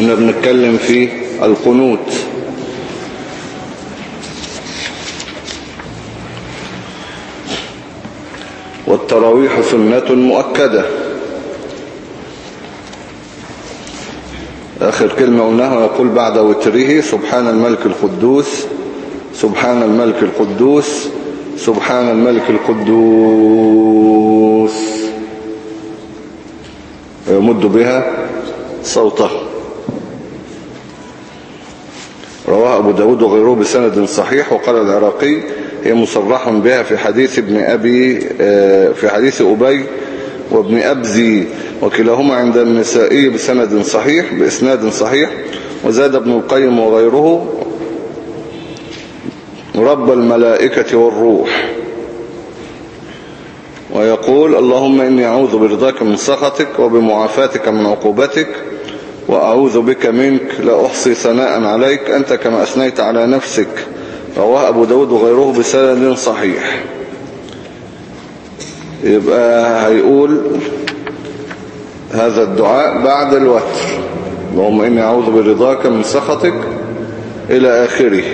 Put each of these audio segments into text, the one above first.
كنا بنتكلم في القنوت. والتراويح سنة مؤكدة. آخر كلمة قلناها يقول بعد وتره سبحان الملك القدوس سبحان الملك القدوس سبحان الملك القدوس. ويمد بها صوته. رواه أبو داود وغيره بسند صحيح وقال العراقي هي مصرح بها في حديث ابن أبي في حديث أبي وابن أبزي وكلاهما عند النسائي بسند صحيح بإسناد صحيح وزاد ابن القيم وغيره رب الملائكة والروح. ويقول اللهم إني أعوذ برضاك من سخطك وبمعافاتك من عقوبتك وأعوذ بك منك لا أحصي ثناء عليك أنت كما أثنيت على نفسك. رواه أبو داود وغيره بسند صحيح. يبقى هيقول هذا الدعاء بعد الوتر. اللهم إني أعوذ برضاك من سخطك إلى آخره.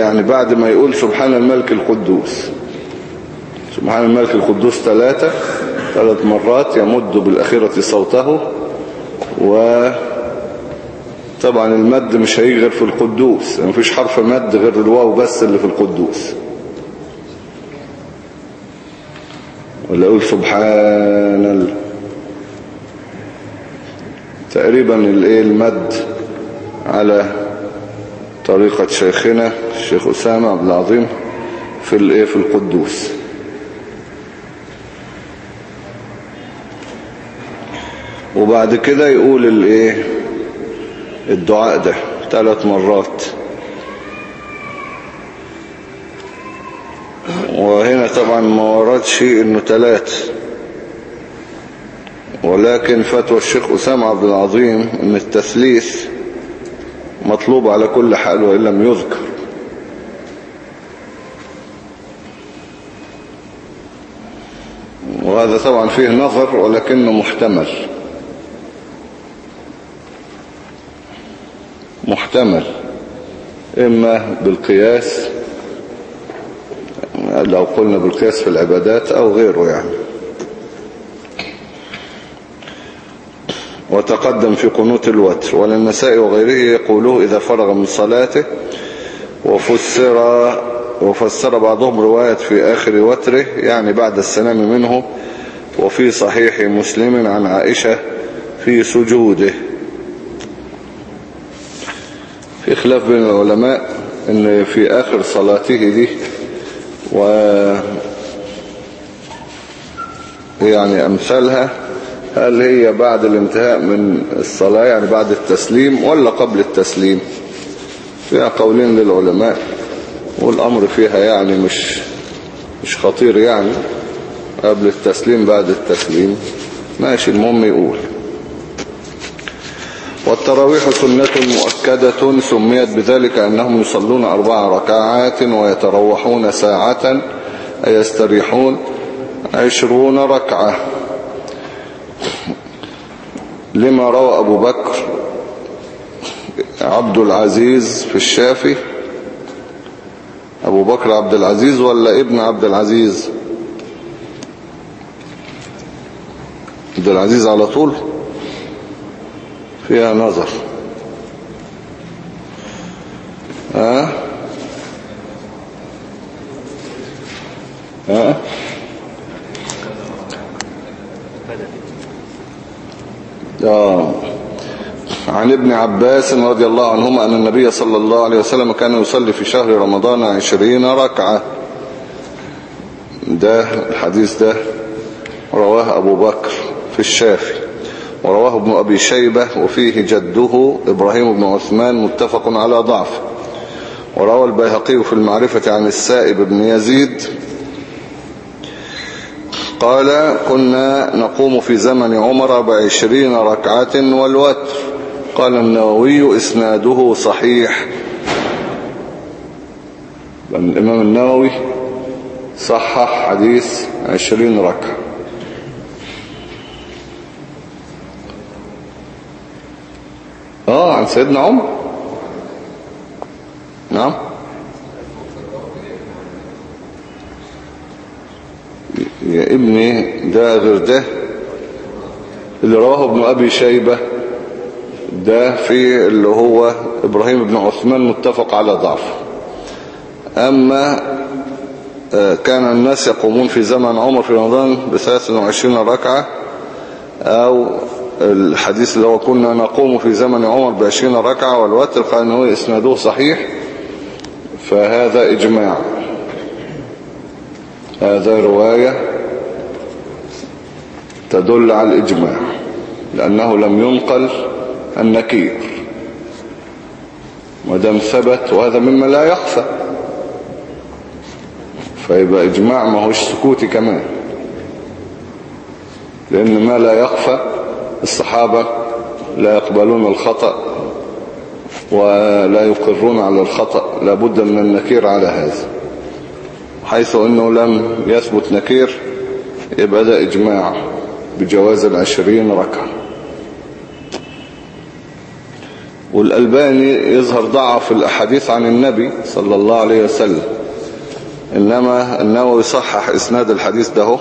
يعني بعد ما يقول سبحان الملك القدوس. سبحان الملك القدوس ثلاثة. ثلاث مرات يمد بالأخيرة صوته وطبعا المد مش هيجي غير في القدوس يعني مفيش حرف مد غير الواو بس اللي في القدوس. ولا يقول سبحان ال... تقريبا الإيه المد على طريقة شيخنا الشيخ أسامة عبد العظيم في الإيه في القدوس. وبعد كده يقول الايه الدعاء ده ثلاث مرات. وهنا طبعا ما وردش إنه ثلاث ولكن فتوى الشيخ أسامة عبد العظيم إن التثليث مطلوب على كل حال وإن لم يذكر. وهذا طبعا فيه نظر ولكنه محتمل. محتمل إما بالقياس لو قلنا بالقياس في العبادات أو غيره يعني. وتقدم في قنوت الوتر وللنساء وغيره يقولوه إذا فرغ من صلاته وفسر وفسر بعضهم رواية في آخر وتره يعني بعد السلام منه وفي صحيح مسلم عن عائشة في سجوده. في خلاف بين العلماء إن في آخر صلاته دي و يعني أمثالها هل هي بعد الانتهاء من الصلاة يعني بعد التسليم ولا قبل التسليم؟ فيها قولين للعلماء والأمر فيها يعني مش مش خطير يعني قبل التسليم بعد التسليم. ماشي المهم يقول والتراويح سنة مؤكدة سميت بذلك أنهم يصلون أربع ركعات ويتروحون ساعة يستريحون عشرون ركعة. لما روى أبو بكر عبد العزيز في الشافي أبو بكر عبد العزيز ولا ابن عبد العزيز؟ عبد العزيز على طول. فيها نظر. ها؟ ها؟ آه. عن ابن عباس رضي الله عنهما أن النبي صلى الله عليه وسلم كان يصلي في شهر رمضان عشرين ركعة. ده الحديث ده رواه أبو بكر في الشافي ورواه ابن أبي شيبة وفيه جده إبراهيم بن عثمان متفق على ضعف. وروى البيهقي في المعرفة عن السائب بن يزيد قال كنا نقوم في زمن عمر بعشرين ركعة والوتر. قال النووي إسناده صحيح. الإمام النووي صحح حديث عشرين ركعة. عن سيدنا عمر. نعم. يا ابني ده غير ده. اللي رواه ابن أبي شيبة ده في اللي هو إبراهيم بن عثمان متفق على ضعف. أما آه، كان الناس يقومون في زمن عمر في رمضان ب 23 ركعة أو الحديث اللي هو كنا نقوم في زمن عمر ب 20 ركعة والوتر قال أنه إسنادوه صحيح فهذا إجماع. هذا رواية تدل على الإجماع لأنه لم ينقل النكير. ودم ثبت وهذا مما لا يخفى. فيبقى إجماع ما هوش سكوتي كمان. لأن ما لا يخفى الصحابة لا يقبلون الخطأ ولا يقرون على الخطأ لابد من النكير على هذا. حيث أنه لم يثبت نكير يبقى ده إجماع بجواز العشرين ركعة. والألباني يظهر ضعف الأحاديث عن النبي صلى الله عليه وسلم إنما النووي يصحح إسناد الحديث ده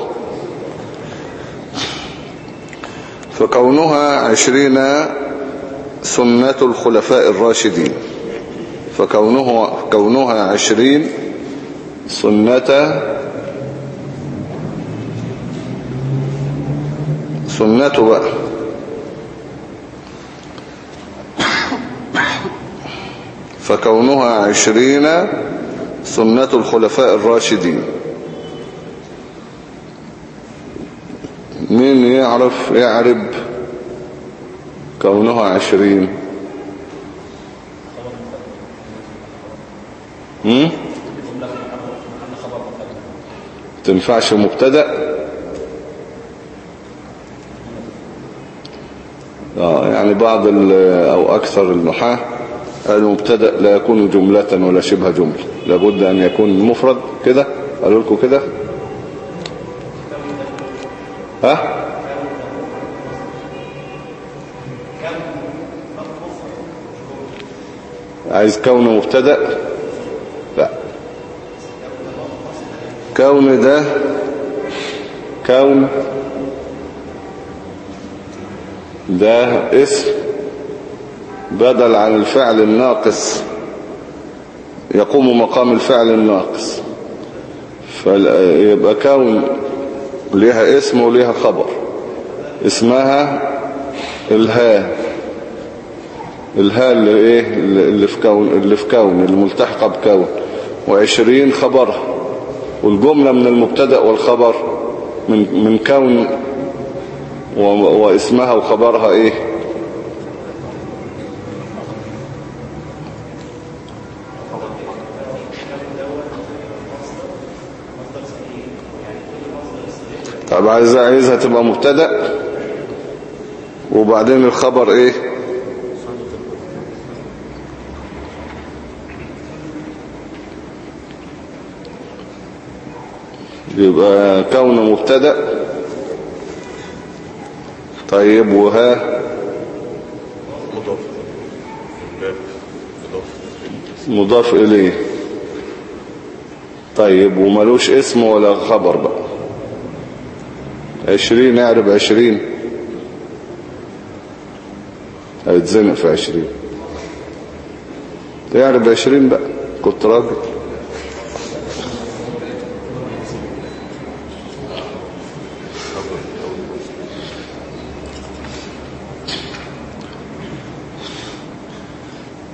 فكونها عشرين سنة الخلفاء الراشدين. فكونه كونها عشرين سنة سنته بقى. فكونها عشرين سنة الخلفاء الراشدين. مين يعرف يعرب كونها عشرين؟ هم؟ تنفعش مبتدأ؟ آه يعني بعض أو أكثر النحاة المبتدأ لا يكون جملة ولا شبه جملة. لابد أن يكون مفرد كده؟ قالوا لكم كده؟ ها؟ عايز كونه مبتدأ؟ لا. كون ده كون ده اسم بدل عن الفعل الناقص يقوم مقام الفعل الناقص. فيبقى كون ليها اسم وليها خبر. اسمها الها. الها اللي إيه؟ اللي في كون اللي في كون الملتحقة بكون. وعشرين خبرها والجملة من المبتدأ والخبر من من كون واسمها وخبرها إيه؟ طب عايزها عايزها تبقى مبتدأ وبعدين الخبر إيه؟ يبقى كون مبتدأ. طيب وها؟ مضاف إليه. طيب وملوش اسم ولا خبر بقى. عشرين اعرب عشرين. هيتزنق في عشرين. اعرب عشرين بقى كنت راجل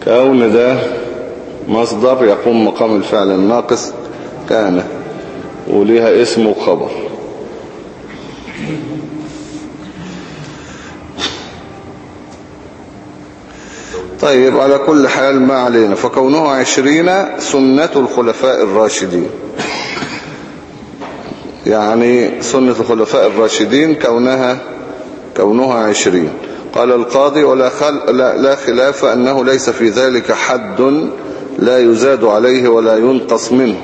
كون ده مصدر يقوم مقام الفعل الناقص كان وليها اسم وخبر. طيب على كل حال ما علينا. فكونه عشرين سنة الخلفاء الراشدين. يعني سنة الخلفاء الراشدين كونها كونها عشرين. قال القاضي ولا خل لا, لا خلاف أنه ليس في ذلك حد لا يزاد عليه ولا ينقص منه.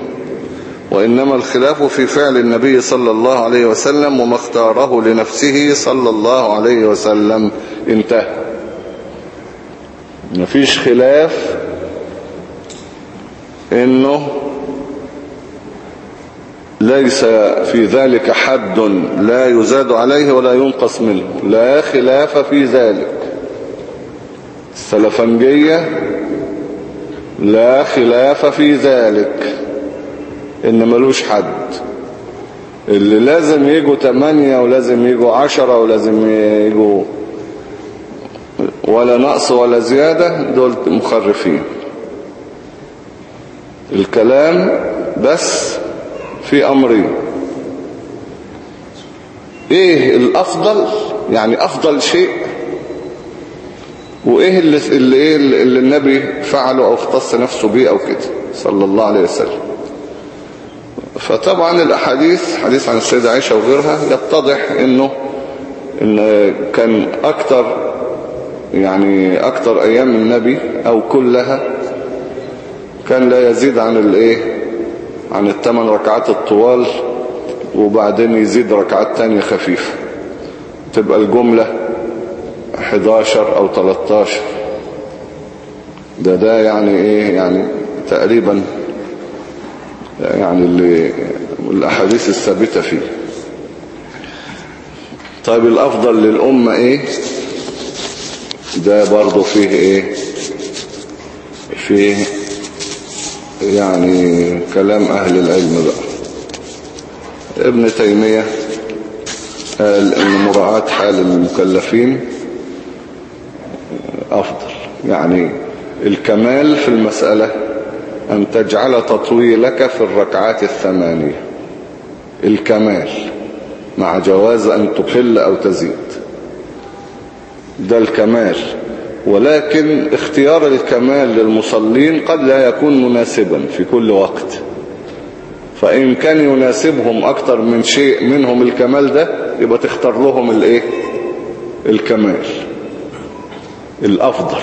وإنما الخلاف في فعل النبي صلى الله عليه وسلم وما اختاره لنفسه صلى الله عليه وسلم. انتهى. مفيش خلاف إنه ليس في ذلك حد لا يزاد عليه ولا ينقص منه. لا خلاف في ذلك. السلفنجية لا خلاف في ذلك. إن ملوش حد. اللي لازم يجوا تمانية ولازم يجوا عشرة ولازم يجوا ولا نقص ولا زيادة دول مخرفين. الكلام بس في أمرين. إيه الأفضل؟ يعني أفضل شيء؟ وإيه اللي, اللي, إيه اللي النبي فعله أو اختص نفسه بيه أو كده؟ صلى الله عليه وسلم. فطبعا الأحاديث حديث عن السيدة عائشة وغيرها يتضح إنه إن كان أكتر يعني أكتر أيام النبي أو كلها كان لا يزيد عن الإيه؟ عن الثمان ركعات الطوال وبعدين يزيد ركعات تانية خفيفة تبقى الجملة 11 أو 13 ده ده يعني إيه؟ يعني تقريبا يعني اللي الأحاديث الثابتة فيه. طيب الأفضل للأمة إيه؟ ده برضو فيه إيه؟ فيه يعني كلام أهل العلم بقى. ابن تيمية قال إن مراعاة حال المكلفين أفضل. يعني الكمال في المسألة أن تجعل تطويلك في الركعات الثمانية. الكمال مع جواز أن تقل أو تزيد. ده الكمال. ولكن اختيار الكمال للمصلين قد لا يكون مناسبا في كل وقت. فإن كان يناسبهم أكتر من شيء منهم الكمال ده يبقى تختار لهم الإيه؟ الكمال. الأفضل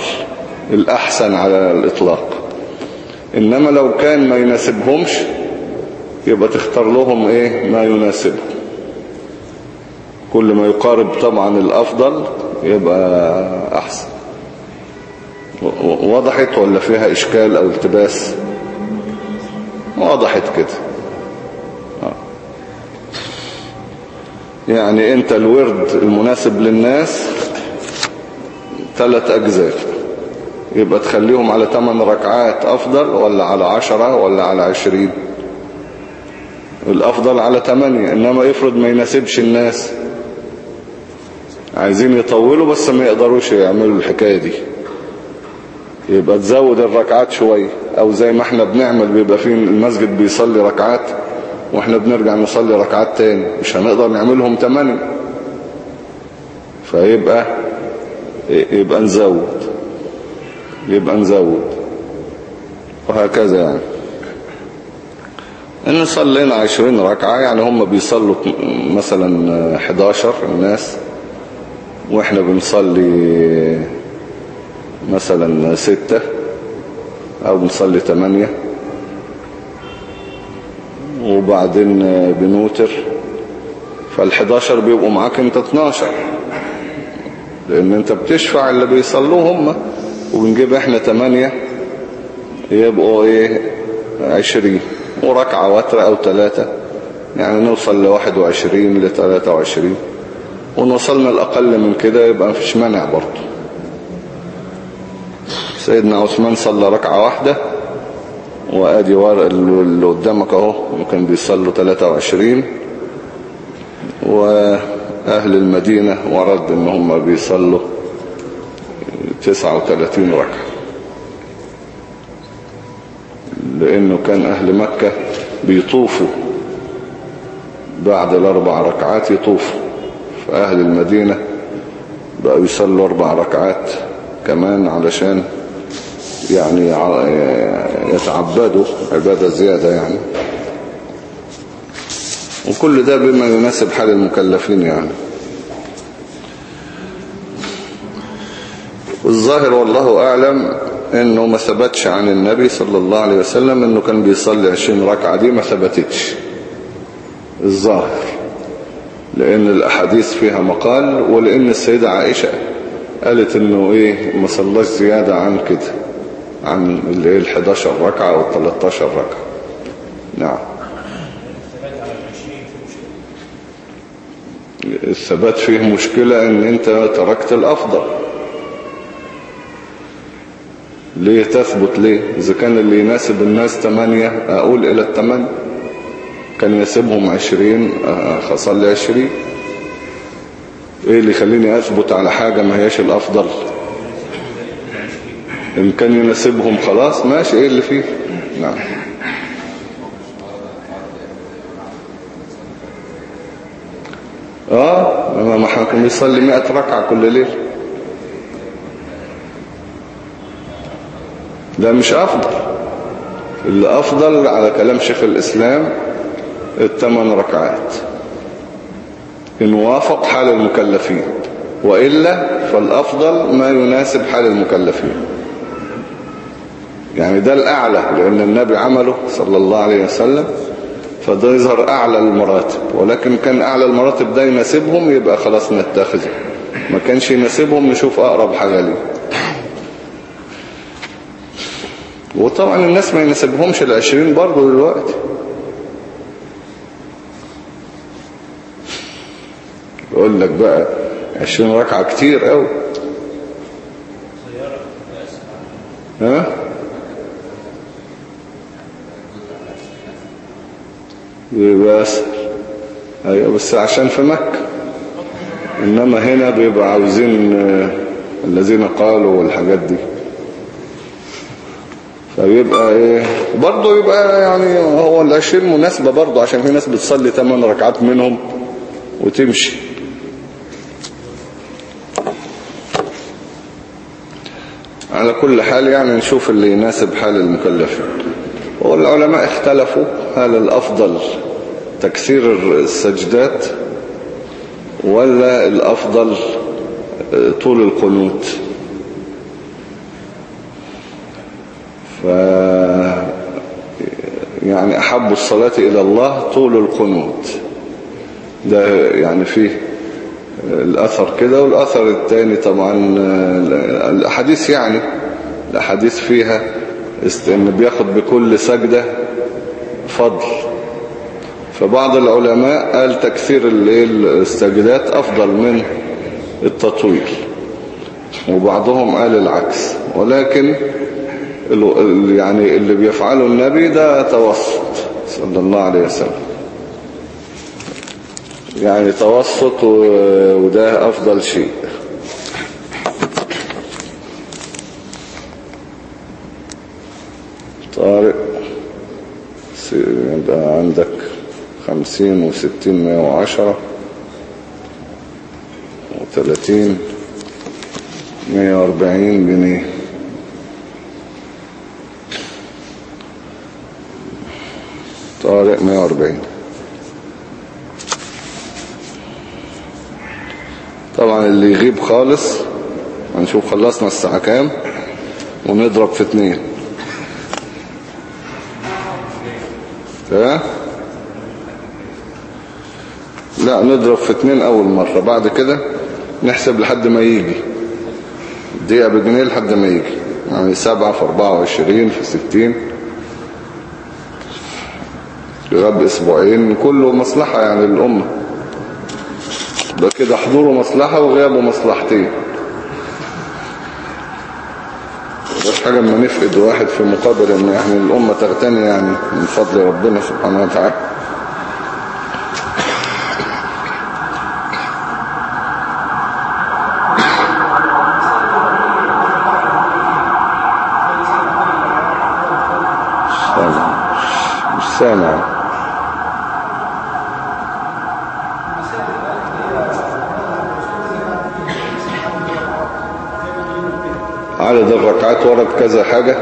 الأحسن على الإطلاق. إنما لو كان ما يناسبهمش يبقى تختار لهم إيه؟ ما يناسبهم. كل ما يقارب طبعا الأفضل يبقى أحسن. وضحت ولا فيها إشكال أو التباس؟ وضحت كده. يعني أنت الورد المناسب للناس ثلاث أجزاء. يبقى تخليهم على 8 ركعات أفضل ولا على 10 ولا على 20 الأفضل على 8 إنما يفرض ما يناسبش الناس. عايزين يطولوا بس ما يقدروش يعملوا الحكاية دي. يبقى تزود الركعات شوية. أو زي ما إحنا بنعمل بيبقى في المسجد بيصلي ركعات وإحنا بنرجع نصلي ركعات تاني. مش هنقدر نعملهم تمانية. فيبقى يبقى نزود. يبقى نزود. وهكذا يعني. إن صلينا عشرين ركعة يعني هم بيصلوا مثلا 11 الناس. وإحنا بنصلي مثلا ستة أو بنصلي تمانية. وبعدين بنوتر. فال11 بيبقوا معاك انت 12 لأن انت بتشفع اللي بيصلوا هم. وبنجيب إحنا تمانية. يبقوا إيه؟ 20 وركعة وتر أو تلاتة. يعني نوصل ل 21 ل 23 ونوصلنا الأقل من كده يبقى مفيش منع برضه. سيدنا عثمان صلى ركعة واحدة وآدي ورق اللي قدامك أهو وكان بيصلوا 23 وأهل المدينة ورد إن هم بيصلوا 39 ركعة. لأنه كان أهل مكة بيطوفوا بعد الأربع ركعات يطوفوا. فاهل المدينة بقوا يصلوا أربع ركعات كمان علشان يعني يتعبدوا عبادة زيادة يعني. وكل ده بما يناسب حال المكلفين يعني. والظاهر والله أعلم إنه ما ثبتش عن النبي صلى الله عليه وسلم إنه كان بيصلي عشرين ركعة دي ما ثبتتش. الظاهر. لأن الأحاديث فيها مقال ولأن السيدة عائشة قالت إنه إيه ما صلاش زيادة عن كده عن اللي إيه ال 11 ركعة ال 13 ركعة. نعم. الثبات فيه مشكلة إن أنت تركت الأفضل. ليه تثبت ليه؟ إذا كان اللي يناسب الناس 8 أقول إلى الثمانية كان يناسبهم 20 اصلي 20 إيه اللي يخليني أثبت على حاجة ما هياش الأفضل؟ إن كان يناسبهم خلاص ماشي إيه اللي فيه؟ نعم. آه ما إحنا كنا بنصلي 100 ركعة كل ليل. ده مش أفضل. اللي أفضل على كلام شيخ الإسلام الثمان ركعات. إن وافق حال المكلفين وإلا فالأفضل ما يناسب حال المكلفين. يعني ده الأعلى لأن النبي عمله صلى الله عليه وسلم فده يظهر أعلى المراتب. ولكن كان أعلى المراتب ده يناسبهم يبقى خلاص نتخذه. ما كانش يناسبهم نشوف أقرب حاجة ليه. وطبعا الناس ما يناسبهمش العشرين برضو دلوقتي. يقول لك بقى عشرين ركعة كتير قوي ها؟ بيبقى أسهل أيوة بس عشان في مكة. إنما هنا بيبقى عاوزين الذين قالوا والحاجات دي. فبيبقى إيه برضه يبقى يعني هو العشرين مناسبة برضه عشان في ناس بتصلي 8 ركعات منهم وتمشي. على كل حال يعني نشوف اللي يناسب حال المكلفين والعلماء اختلفوا هل الأفضل تكثير السجدات ولا الأفضل طول القنوت. ف يعني أحب الصلاة إلى الله طول القنوت. ده يعني فيه الأثر كده والأثر الثاني طبعا الأحاديث يعني الأحاديث فيها إن بياخد بكل سجدة فضل. فبعض العلماء قال تكثير السجدات أفضل من التطويل. وبعضهم قال العكس. ولكن يعني اللي بيفعله النبي ده توسط صلى الله عليه وسلم. يعني توسط وده أفضل شيء. طارق يبقى عندك خمسين وستين مية وعشرة وثلاثين مية وأربعين جنيه. طارق مية وأربعين. طبعا اللي يغيب خالص. هنشوف خلصنا الساعة كام ونضرب في اتنين. لا نضرب في اتنين أول مرة. بعد كده نحسب لحد ما يجي. دقيقة بجنيه لحد ما يجي. يعني سبعة في أربعة وعشرين في ستين. غاب أسبوعين. كله مصلحة يعني للأمة. ده كده حضوره مصلحة وغيابه مصلحتين مش حاجة ما نفقد واحد في مقابل إن يعني الأمة تغتني يعني من فضل ربنا سبحانه وتعالى مش سامع عدد الركعات ورد كذا حاجة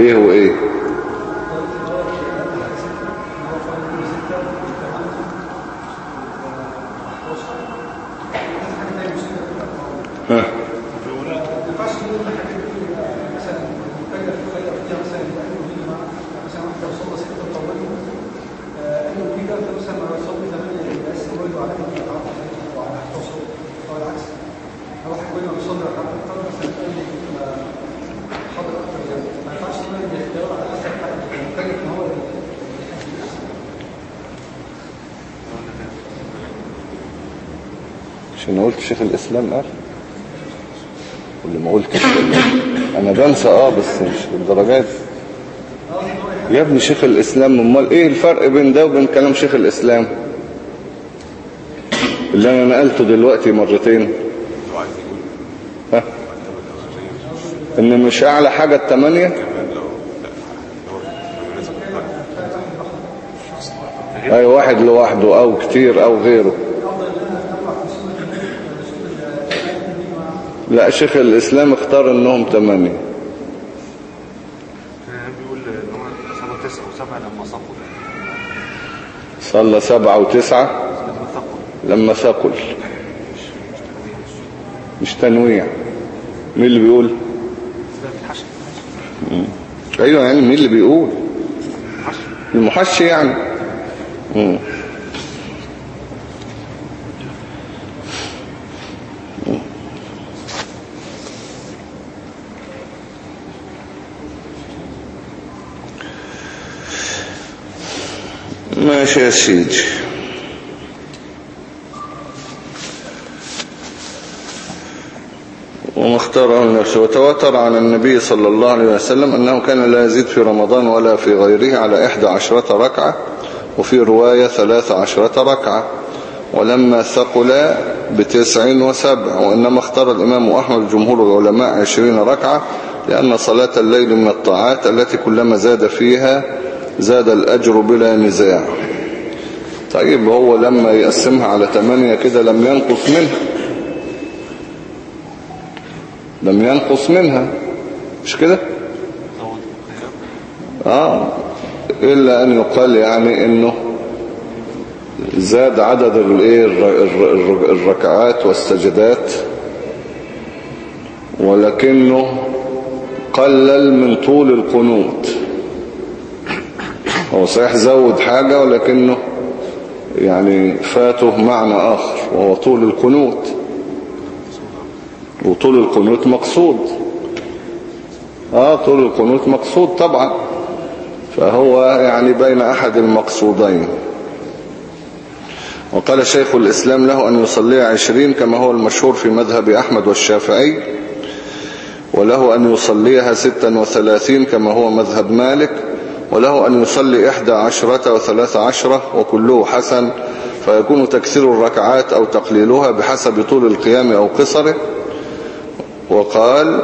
إيه وإيه؟ مش أنا قلت شيخ الإسلام قال. واللي ما قلتش أنا بنسى آه بس مش بالدرجات يا ابني شيخ الإسلام أمال إيه الفرق بين ده وبين كلام شيخ الإسلام؟ اللي أنا نقلته دلوقتي مرتين. ها؟ إن مش أعلى حاجة التمانية؟ أي واحد لوحده أو كتير أو غيره. لا شيخ الإسلام اختار إنهم تمانية بيقول إن هو صلى تسعة وسبعة لما صفوا صلى سبعة وتسعة لما ثقل مش تنويع. مين اللي بيقول؟ أيوه يعني مين اللي بيقول؟ المحشي يعني. مم. ماشي يا سيدي وما اختاره لنفسه وتواتر عن النبي صلى الله عليه وسلم أنه كان لا يزيد في رمضان ولا في غيره على إحدى عشرة ركعة وفي رواية ثلاث عشرة ركعة. ولما ثقل بتسع وسبع. وإنما اختار الإمام أحمد جمهور العلماء عشرين ركعة لأن صلاة الليل من الطاعات التي كلما زاد فيها زاد الأجر بلا نزاع. طيب هو لما يقسمها على ثمانية كده لم ينقص منها. لم ينقص منها. مش كده؟ آه. إلا أن يقال يعني إنه زاد عدد الر- الركعات والسجدات ولكنه قلل من طول القنوت. هو صحيح زود حاجة ولكنه يعني فاته معنى آخر وهو طول القنوت. وطول القنوت مقصود. آه طول القنوت مقصود طبعا. فهو يعني بين أحد المقصودين. وقال شيخ الإسلام له أن يصلي عشرين كما هو المشهور في مذهب أحمد والشافعي وله أن يصليها ستا وثلاثين كما هو مذهب مالك وله أن يصلي إحدى عشرة وثلاث عشرة وكله حسن فيكون تكثير الركعات أو تقليلها بحسب طول القيام أو قصره. وقال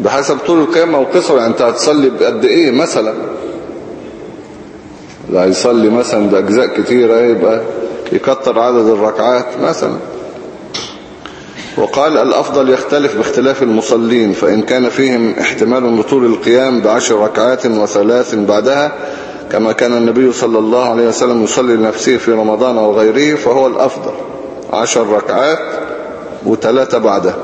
بحسب طول القيام أو قصره يعني أنت هتصلي بقد إيه مثلا؟ لا يصلي مثلا بأجزاء كتيرة يبقى يكتر عدد الركعات مثلا. وقال الأفضل يختلف باختلاف المصلين فإن كان فيهم احتمال لطول القيام بعشر ركعات وثلاث بعدها كما كان النبي صلى الله عليه وسلم يصلي لنفسه في رمضان وغيره فهو الأفضل. عشر ركعات وثلاثة بعدها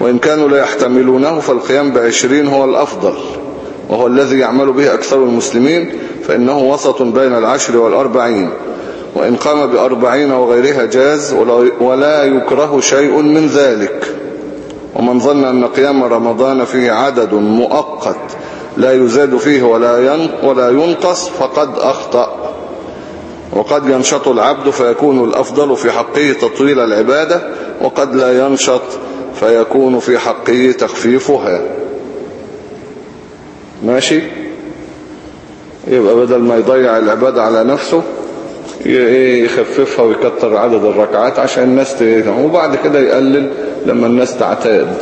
وإن كانوا لا يحتملونه فالقيام بعشرين هو الأفضل وهو الذي يعمل به أكثر المسلمين فإنه وسط بين العشر والأربعين. وإن قام بأربعين وغيرها جاز ولا- يكره شيء من ذلك. ومن ظن أن قيام رمضان فيه عدد مؤقت لا يزاد فيه ولا ولا ينقص فقد أخطأ. وقد ينشط العبد فيكون الأفضل في حقه تطويل العبادة وقد لا ينشط فيكون في حقه تخفيفها. ماشي؟ يبقى بدل ما يضيع العبادة على نفسه يخففها ويكتر عدد الركعات عشان الناس ت... وبعد كده يقلل لما الناس تعتاد.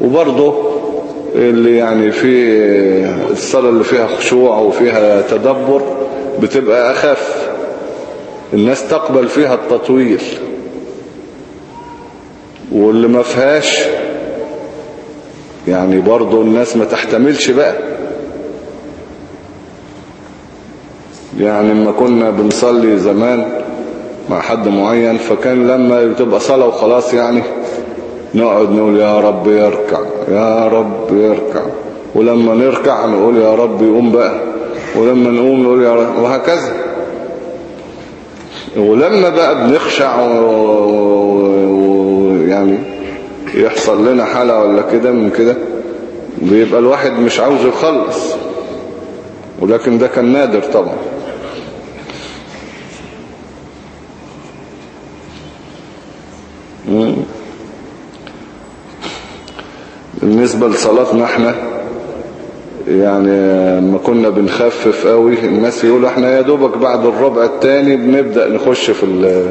وبرضه اللي يعني في الصلاة اللي فيها خشوع وفيها تدبر بتبقى أخف. الناس تقبل فيها التطويل. واللي ما فيهاش يعني برضه الناس ما تحتملش بقى. يعني لما كنا بنصلي زمان مع حد معين فكان لما تبقى صلاة وخلاص يعني نقعد نقول يا رب يركع يا رب يركع. ولما نركع نقول يا رب يقوم بقى. ولما نقوم نقول يا رب وهكذا. ولما بقى بنخشع ويعني. يعني يحصل لنا حالة ولا كده من كده بيبقى الواحد مش عاوز يخلص. ولكن ده كان نادر طبعا. بالنسبة لصلاتنا إحنا يعني ما كنا بنخفف قوي الناس يقولوا إحنا يا دوبك بعد الربع التاني بنبدأ نخش في ال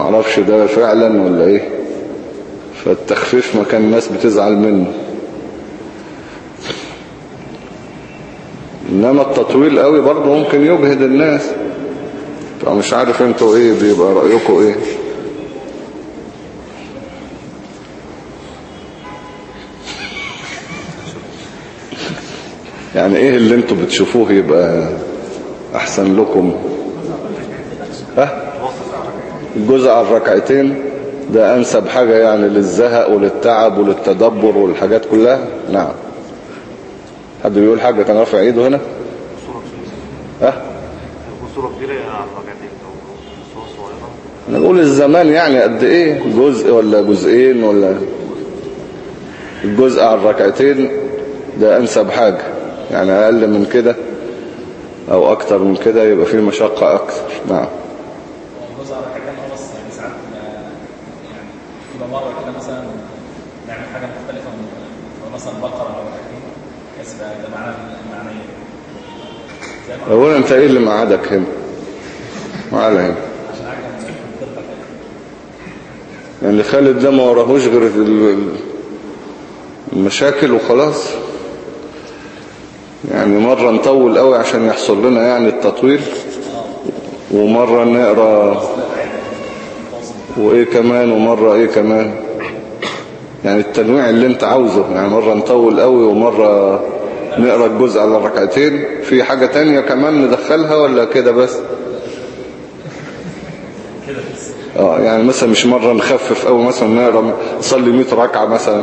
معرفش ده فعلا ولا إيه فالتخفيف ما كان الناس بتزعل منه. انما التطويل قوي برضه ممكن يجهد الناس. فمش عارف أنتوا إيه بيبقى رأيكم إيه؟ يعني إيه اللي أنتوا بتشوفوه يبقى أحسن لكم؟ ها؟ الجزء على الركعتين؟ ده أنسب حاجة يعني للزهق وللتعب وللتدبر والحاجات كلها؟ نعم. حد بيقول حاجة كان رافع إيده هنا؟ ها؟ صورة كبيرة على الركعتين صغيرة أنا بقول الزمان يعني قد إيه؟ جزء ولا جزئين ولا الجزء على الركعتين ده أنسب حاجة. يعني أقل من كده أو أكتر من كده يبقى فيه مشقة أكتر. نعم. على حاجة خلاص يعني ساعات ما- يعني كل مرة كده مثلا نعمل حاجة مختلفة مثلا بقرة أو بس ده معنى ما اولا أنت إيه اللي معادك هنا؟ من الخطة كده يعني خالد ده ما وراهوش غير ال- المشاكل وخلاص. يعني مرة نطول قوي عشان يحصل لنا يعني التطويل ومرة نقرأ وإيه كمان ومرة إيه كمان. يعني التنويع اللي أنت عاوزه يعني مرة نطول قوي ومرة نقرأ الجزء على ركعتين في حاجة تانية كمان ندخلها ولا كده بس؟ آه يعني مثلا مش مرة نخفف أو مثلا نقرأ نصلي 100 ركعة مثلا.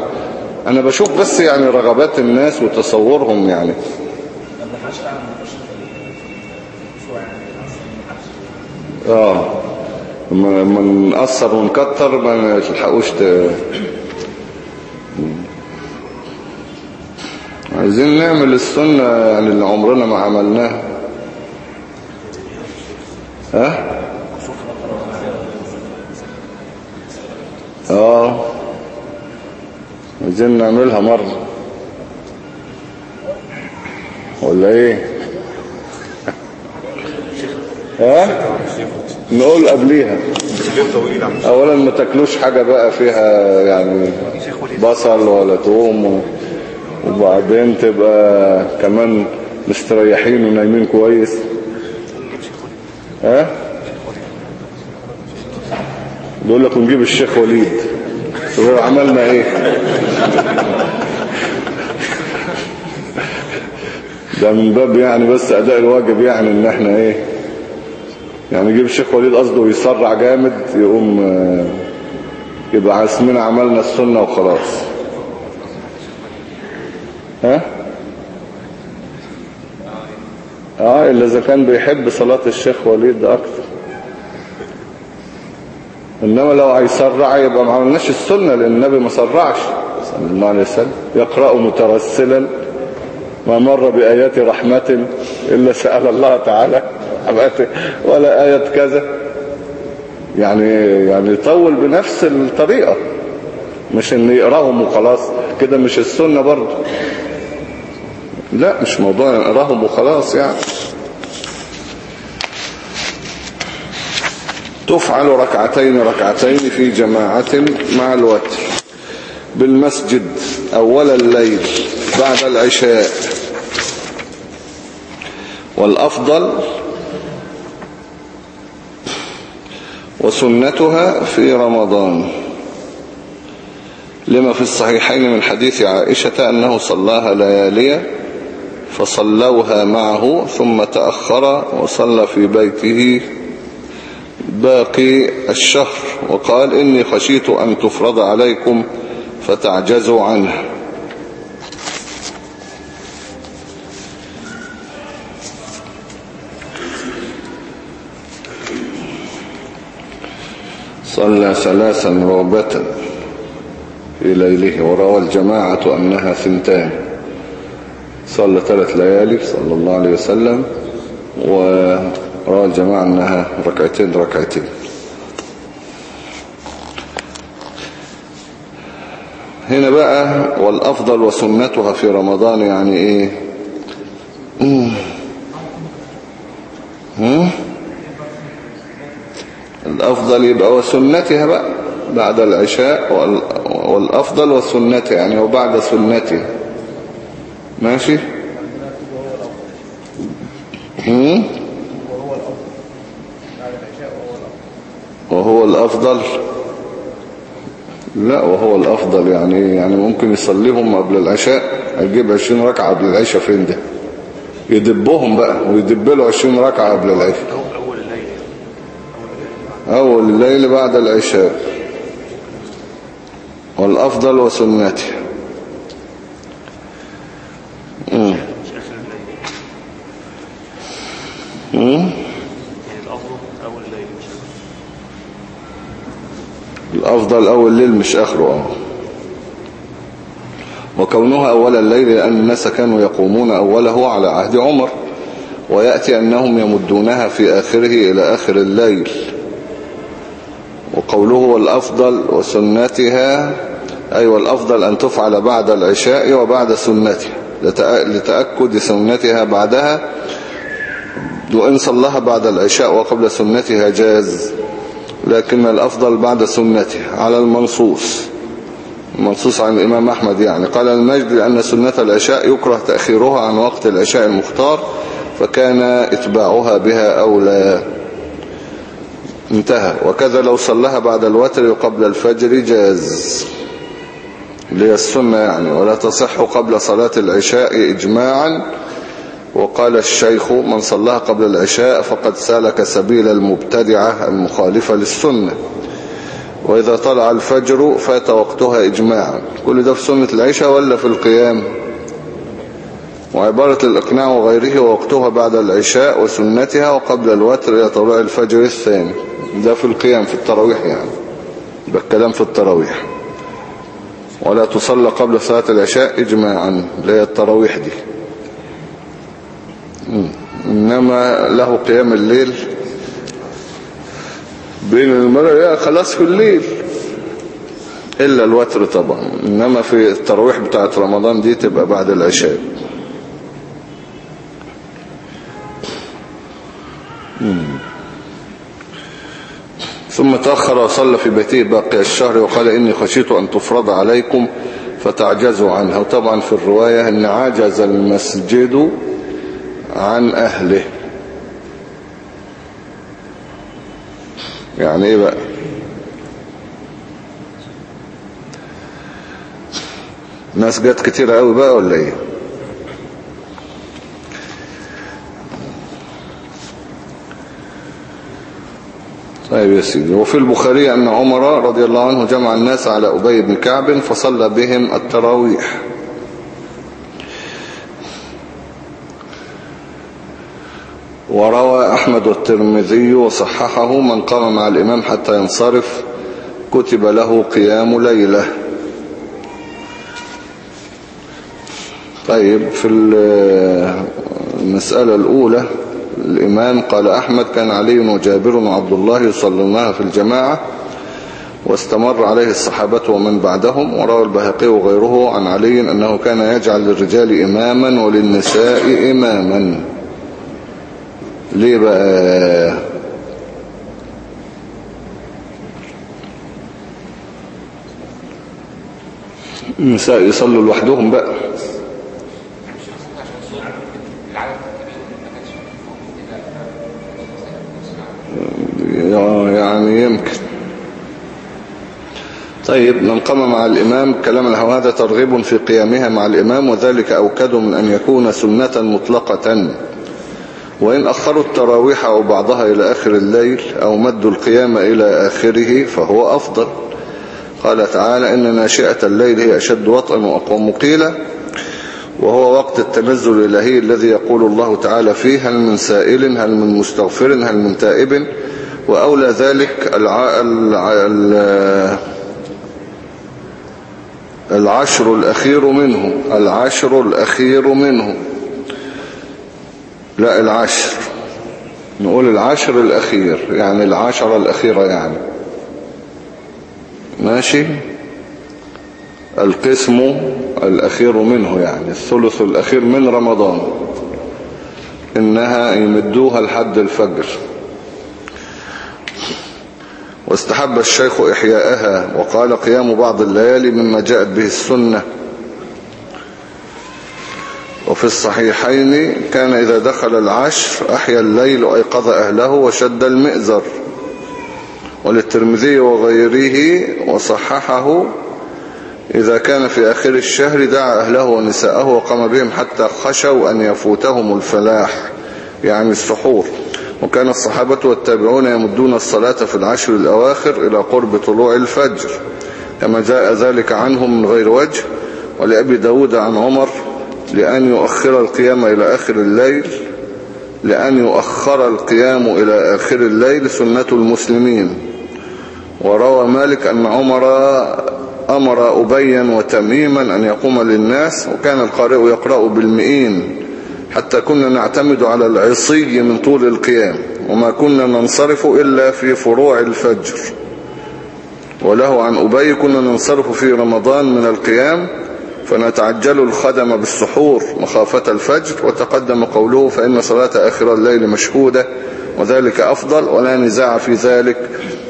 أنا بشوف بس يعني رغبات الناس وتصورهم يعني. نلحقش آه نقصر ونكتر ما تلحقوش ت... عايزين نعمل السنة يعني اللي عمرنا ما عملناها ها؟ آه. عايزين نعملها مرة. ولا إيه؟ ها؟ نقول قبليها. اولا ما تاكلوش حاجة بقى فيها يعني بصل ولا توم وبعدين تبقى كمان مستريحين ونايمين كويس. ها؟ بيقول لك نجيب الشيخ وليد. عملنا إيه؟ ده من باب يعني بس أداء الواجب يعني إن إحنا إيه يعني نجيب الشيخ وليد قصده يسرع جامد يقوم آه، يبقى اسمنا عملنا السنة وخلاص. ها؟ آه إلا إذا كان بيحب صلاة الشيخ وليد ده أكتر. إنما لو هيسرع يبقى ما عملناش السنة لأن النبي ما سرعش. صلى الله عليه وسلم يقرأ مترسلا. ما مر بآيات رحمة إلا سأل الله تعالى. ولا آية كذا. يعني يعني يطول بنفس الطريقة. مش ان يقراهم وخلاص. كده مش السنة برضه. لا مش موضوع يقراهم وخلاص يعني. تفعل ركعتين ركعتين في جماعة مع الوتر بالمسجد أول الليل بعد العشاء. والأفضل وسنتها في رمضان. لما في الصحيحين من حديث عائشة أنه صلاها ليالية فصلوها معه ثم تأخر وصلى في بيته باقي الشهر وقال إني خشيت أن تفرض عليكم فتعجزوا عنه. صلى ثلاثا روبة في ليله وروى الجماعة أنها ثنتان. صلى ثلاث ليالي صلى الله عليه وسلم وروى الجماعة أنها ركعتين ركعتين. هنا بقى والأفضل وسنتها في رمضان يعني إيه؟ مم. الأفضل يبقى وسنتها بقى بعد العشاء وال- والأفضل وسنتها يعني وبعد سنتها ماشي؟ مم. وهو الأفضل. لا وهو الأفضل يعني يعني ممكن يصليهم قبل العشاء هيجيب 20 ركعة قبل العشاء فين ده؟ يدبهم بقى ويدب له 20 ركعة قبل العشاء. أول الليل بعد العشاء والأفضل وسنته. الأفضل أول الليل مش آخره آه. وكونها أول الليل لأن الناس كانوا يقومون أوله على عهد عمر ويأتي أنهم يمدونها في آخره إلى آخر الليل. وقوله والأفضل وسنتها أي والأفضل أن تفعل بعد العشاء وبعد سنتها لتأ- لتأكد سنتها بعدها وإن صلها بعد العشاء وقبل سنتها جاز لكن الأفضل بعد سنته على المنصوص المنصوص عن الإمام أحمد يعني. قال المجد لأن سنة العشاء يكره تأخيرها عن وقت العشاء المختار فكان إتباعها بها أولى. انتهى. وكذا لو صلها بعد الوتر قبل الفجر جاز. اللي هي السنة يعني ولا تصح قبل صلاة العشاء إجماعا. وقال الشيخ من صلاها قبل العشاء فقد سالك سبيل المبتدعة المخالفة للسنة. وإذا طلع الفجر فات وقتها إجماعا. كل ده في سنة العشاء ولا في القيام؟ وعبارة الإقناع وغيره ووقتها بعد العشاء وسنتها وقبل الوتر إلى طلوع الفجر الثاني. ده في القيام في التراويح يعني ده الكلام في التراويح. ولا تصلى قبل صلاة العشاء إجماعا اللي هي التراويح دي. إنما له قيام الليل بين المرأة خلاص في الليل. إلا الوتر طبعا. إنما في التراويح بتاعت رمضان دي تبقى بعد العشاء. مم. ثم تأخر وصلى في بيته باقي الشهر وقال إني خشيت أن تفرض عليكم فتعجزوا عنها وطبعا في الرواية أن عجز المسجد عن أهله. يعني إيه بقى؟ ناس جت كتير قوي بقى ولا إيه؟ طيب يا سيدي. وفي البخاري أن عمر رضي الله عنه جمع الناس على أبي بن كعب فصلى بهم التراويح. وروى أحمد والترمذي وصححه من قام مع الإمام حتى ينصرف كتب له قيام ليلة. طيب في المسألة الأولى الإمام قال أحمد كان علي وجابر وعبد الله يصلونها في الجماعة واستمر عليه الصحابة ومن بعدهم وروى البهقي وغيره عن علي أنه كان يجعل للرجال إماما وللنساء إماما. ليه بقى؟ النساء يصلوا لوحدهم بقى يعني يمكن. طيب من قام مع الإمام كلام له هذا ترغيب في قيامها مع الإمام وذلك أوكد من أن يكون سنة مطلقة. وإن أخروا التراويح أو بعضها إلى آخر الليل أو مدوا القيام إلى آخره فهو أفضل. قال تعالى إن ناشئة الليل هي أشد وطئا وأقوم قيلا وهو وقت التنزل الإلهي الذي يقول الله تعالى فيه هل من سائل هل من مستغفر هل من تائب. وأولى ذلك الع... الع... العشر الأخير منه. العشر الأخير منه. لا العشر. نقول العشر الأخير يعني العشرة الأخيرة يعني. ماشي؟ القسم الأخير منه يعني الثلث الأخير من رمضان. إنها يمدوها لحد الفجر. واستحب الشيخ إحياءها وقال قيام بعض الليالي مما جاءت به السنة. وفي الصحيحين كان إذا دخل العشر أحيا الليل وأيقظ أهله وشد المئزر. وللترمذي وغيره وصححه إذا كان في آخر الشهر دعا أهله ونساءه وقام بهم حتى خشوا أن يفوتهم الفلاح يعني السحور. وكان الصحابة والتابعون يمدون الصلاة في العشر الأواخر إلى قرب طلوع الفجر كما جاء ذلك عنهم من غير وجه ولأبي داود عن عمر لأن يؤخر القيام إلى آخر الليل لأن يؤخر القيام إلى آخر الليل سنة المسلمين. وروى مالك أن عمر أمر أبيا وتميما أن يقوم للناس وكان القارئ يقرأ بالمئين. حتى كنا نعتمد على العصي من طول القيام وما كنا ننصرف إلا في فروع الفجر. وله عن أبي كنا ننصرف في رمضان من القيام فنتعجل الخدم بالسحور مخافة الفجر وتقدم قوله فإن صلاة آخر الليل مشهودة وذلك أفضل ولا نزاع في ذلك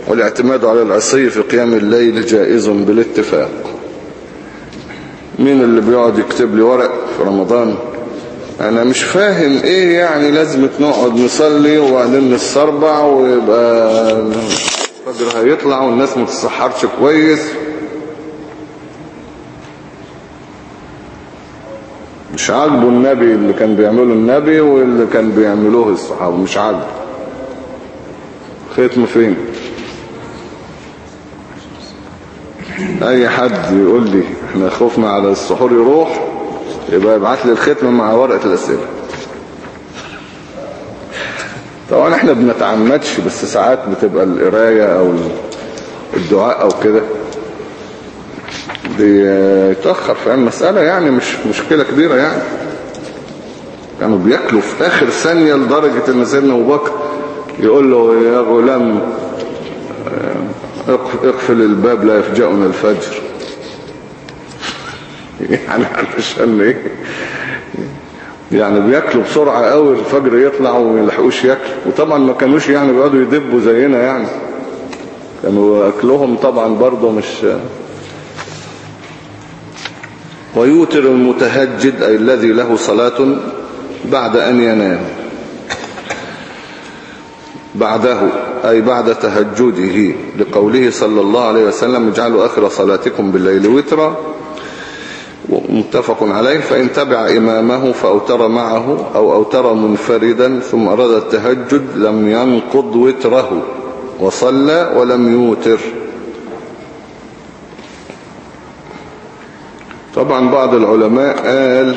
والاعتماد على العصي في قيام الليل جائز بالاتفاق. مين اللي بيقعد يكتب لي ورق في رمضان؟ أنا مش فاهم إيه يعني لازمة نقعد نصلي وبعدين نستربع ويبقى الفجر هيطلع والناس ما تتسحرش كويس. مش عاجبه النبي اللي كان بيعمله النبي واللي كان بيعملوه الصحابة مش عاجبه. ختم فين؟ أي حد يقول لي إحنا خوفنا على السحور يروح يبقى يبعت لي الختم مع ورقة الأسئلة. طبعا إحنا بنتعمدش بس ساعات بتبقى القراية أو الدعاء أو كده بيتأخر في المسألة يعني مش مشكلة كبيرة يعني. كانوا بياكلوا في آخر ثانية لدرجة إن سيدنا أبو بكر يقول له يا غلام اقفل الباب لا يفجأنا الفجر. يعني علشان إيه؟ يعني بياكلوا بسرعة قوي الفجر يطلع وما يلحقوش ياكلوا. وطبعا ما كانوش يعني بيقعدوا يدبوا زينا يعني. كانوا أكلهم طبعا برضه مش ويوتر المتهجد أي الذي له صلاة بعد أن ينام. بعده أي بعد تهجده لقوله صلى الله عليه وسلم اجعلوا آخر صلاتكم بالليل وترا. متفق عليه فإن تبع إمامه فأوتر معه أو أوتر منفردا ثم أراد التهجد لم ينقض وتره وصلى ولم يوتر. طبعا بعض العلماء قال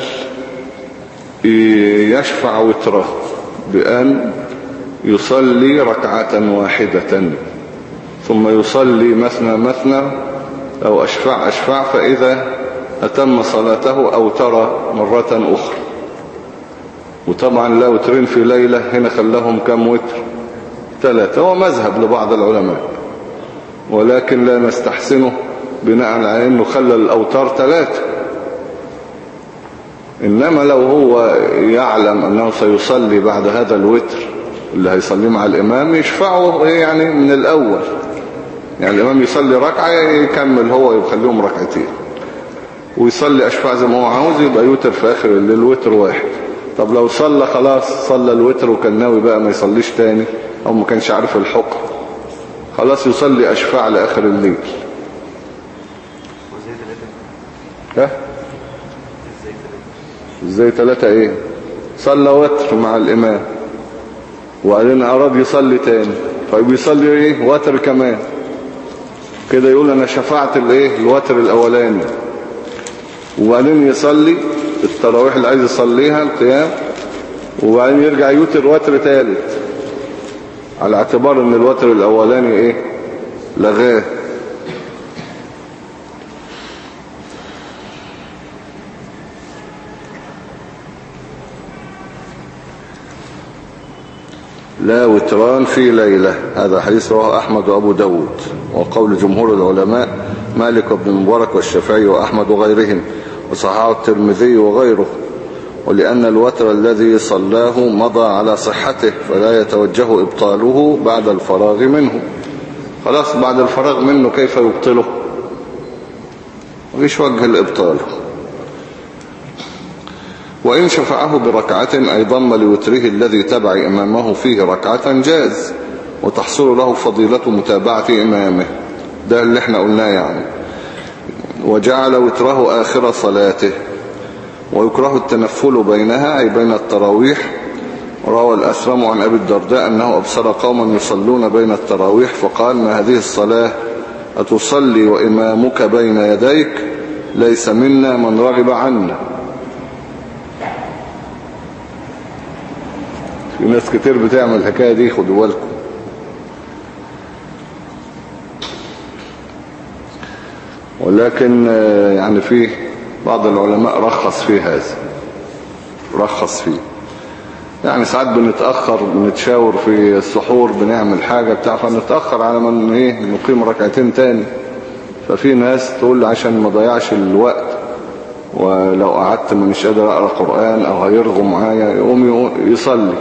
يشفع وتره بأن يصلي ركعة واحدة ثم يصلي مثنى مثنى أو أشفع أشفع فإذا أتم صلاته أو ترى مرة أخرى. وطبعا لا وترين في ليلة هنا خلاهم كم وتر. ثلاثة هو مذهب لبعض العلماء. ولكن لا نستحسنه بناء على أنه خلى الأوتار ثلاثة. إنما لو هو يعلم أنه سيصلي بعد هذا الوتر اللي هيصلي مع الإمام يشفعه يعني من الأول. يعني الإمام يصلي ركعة يكمل هو يخليهم ركعتين. ويصلي أشفاع زي ما هو عاوز يبقى يوتر في آخر الليل وتر واحد. طب لو صلى خلاص صلى الوتر وكان ناوي بقى ما يصليش تاني أو ما كانش عارف الحكم. خلاص يصلي أشفاع لآخر الليل. ها؟ إزاي ثلاثة إيه؟ صلى وتر مع الإمام. وبعدين أراد يصلي تاني. فبيصلي إيه؟ وتر كمان. كده يقول أنا شفعت الإيه؟ الوتر الأولاني. وبعدين يصلي التراويح اللي عايز يصليها القيام وبعدين يرجع يوتر وتر ثالث على اعتبار إن الوتر الأولاني إيه؟ لغاه. لا وتران في ليلة. هذا حديث رواه أحمد وأبو داود. وقول جمهور العلماء مالك بن المبارك والشافعي وأحمد وغيرهم وصححه الترمذي وغيره. ولأن الوتر الذي صلاه مضى على صحته فلا يتوجه إبطاله بعد الفراغ منه. خلاص بعد الفراغ منه كيف يبطله؟ مفيش وجه الإبطال وإن شفعه بركعة أي ضم لوتره الذي تبع إمامه فيه ركعة جاز وتحصل له فضيلة متابعة إمامه. ده اللي إحنا قلناه يعني. وجعل وتره آخر صلاته ويكره التنفل بينها أي بين التراويح. روى الأسلم عن أبي الدرداء أنه أبصر قوما يصلون بين التراويح فقال ما هذه الصلاة؟ أتصلي وإمامك بين يديك؟ ليس منا من رغب عنا. في ناس كتير بتعمل الحكاية دي خدوا بالكم. ولكن آه، يعني في بعض العلماء رخص في هذا رخص فيه. يعني ساعات بنتأخر بنتشاور في السحور بنعمل حاجة بتاع فنتأخر على من إيه نقيم ركعتين تاني. ففي ناس تقول عشان ما ضيعش الوقت ولو قعدت مش قادر أقرأ قرآن أو هيرغوا معايا يقوم يصلي.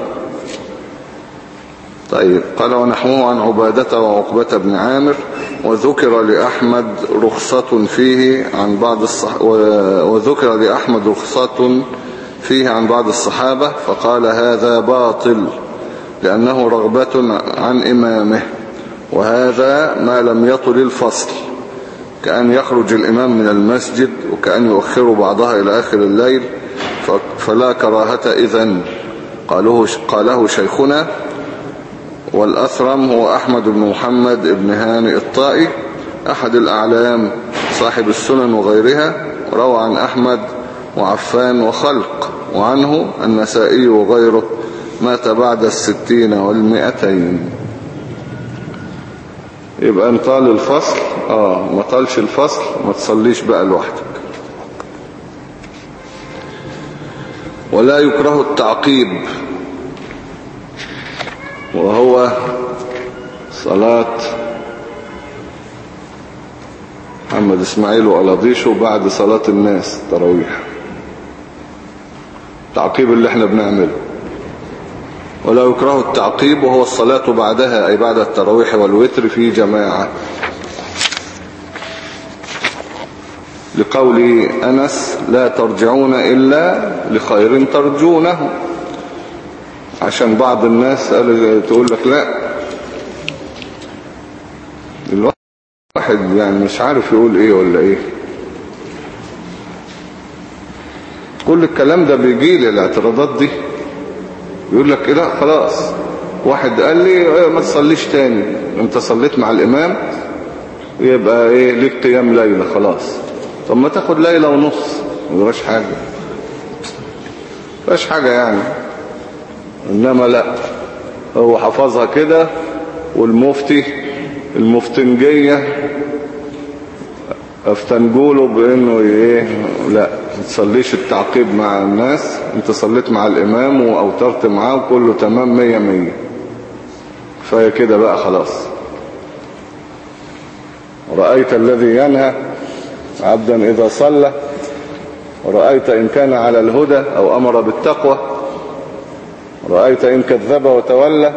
طيب قال ونحوه عن عبادة وعقبة بن عامر وذكر لأحمد رخصة فيه عن بعض الصح... وذكر لأحمد رخصة فيه عن بعض الصحابة فقال هذا باطل لأنه رغبة عن إمامه وهذا ما لم يطل الفصل كأن يخرج الإمام من المسجد وكأن يؤخر بعضها إلى آخر الليل فلا كراهة إذن. قاله, قاله شيخنا والأثرم هو أحمد بن محمد بن هانئ الطائي أحد الأعلام صاحب السنن وغيرها روى عن أحمد وعفان وخلق وعنه النسائي وغيره مات بعد الستين والمئتين. يبقى ان طال الفصل آه ما طالش الفصل ما تصليش بقى لوحدك. ولا يكره التعقيب. وهو صلاة محمد إسماعيل وألاضيشه بعد صلاة الناس تراويح. التعقيب اللي إحنا بنعمله. ولا يكره التعقيب وهو الصلاة بعدها أي بعد التراويح والوتر في جماعة. لقول أنس لا ترجعون إلا لخير ترجونه. عشان بعض الناس تقول لك لا. الواحد يعني مش عارف يقول إيه ولا إيه. كل الكلام ده بيجي لي الاعتراضات دي. يقول لك إيه لا خلاص. واحد قال لي ما تصليش تاني. أنت صليت مع الإمام يبقى إيه؟ ليك قيام ليلة خلاص. طب ما تاخد ليلة ونص ما يبقاش حاجة. ما حاجة يعني. إنما لا هو حفظها كده والمفتي المفتنجية أفتنجوله بإنه إيه لا تصليش التعقيب مع الناس أنت صليت مع الإمام وأوترت معاه وكله تمام مية مية. فهي كده بقى خلاص. رأيت الذي ينهى عبدا إذا صلى ورأيت إن كان على الهدى أو أمر بالتقوى رأيت إن كذب وتولى.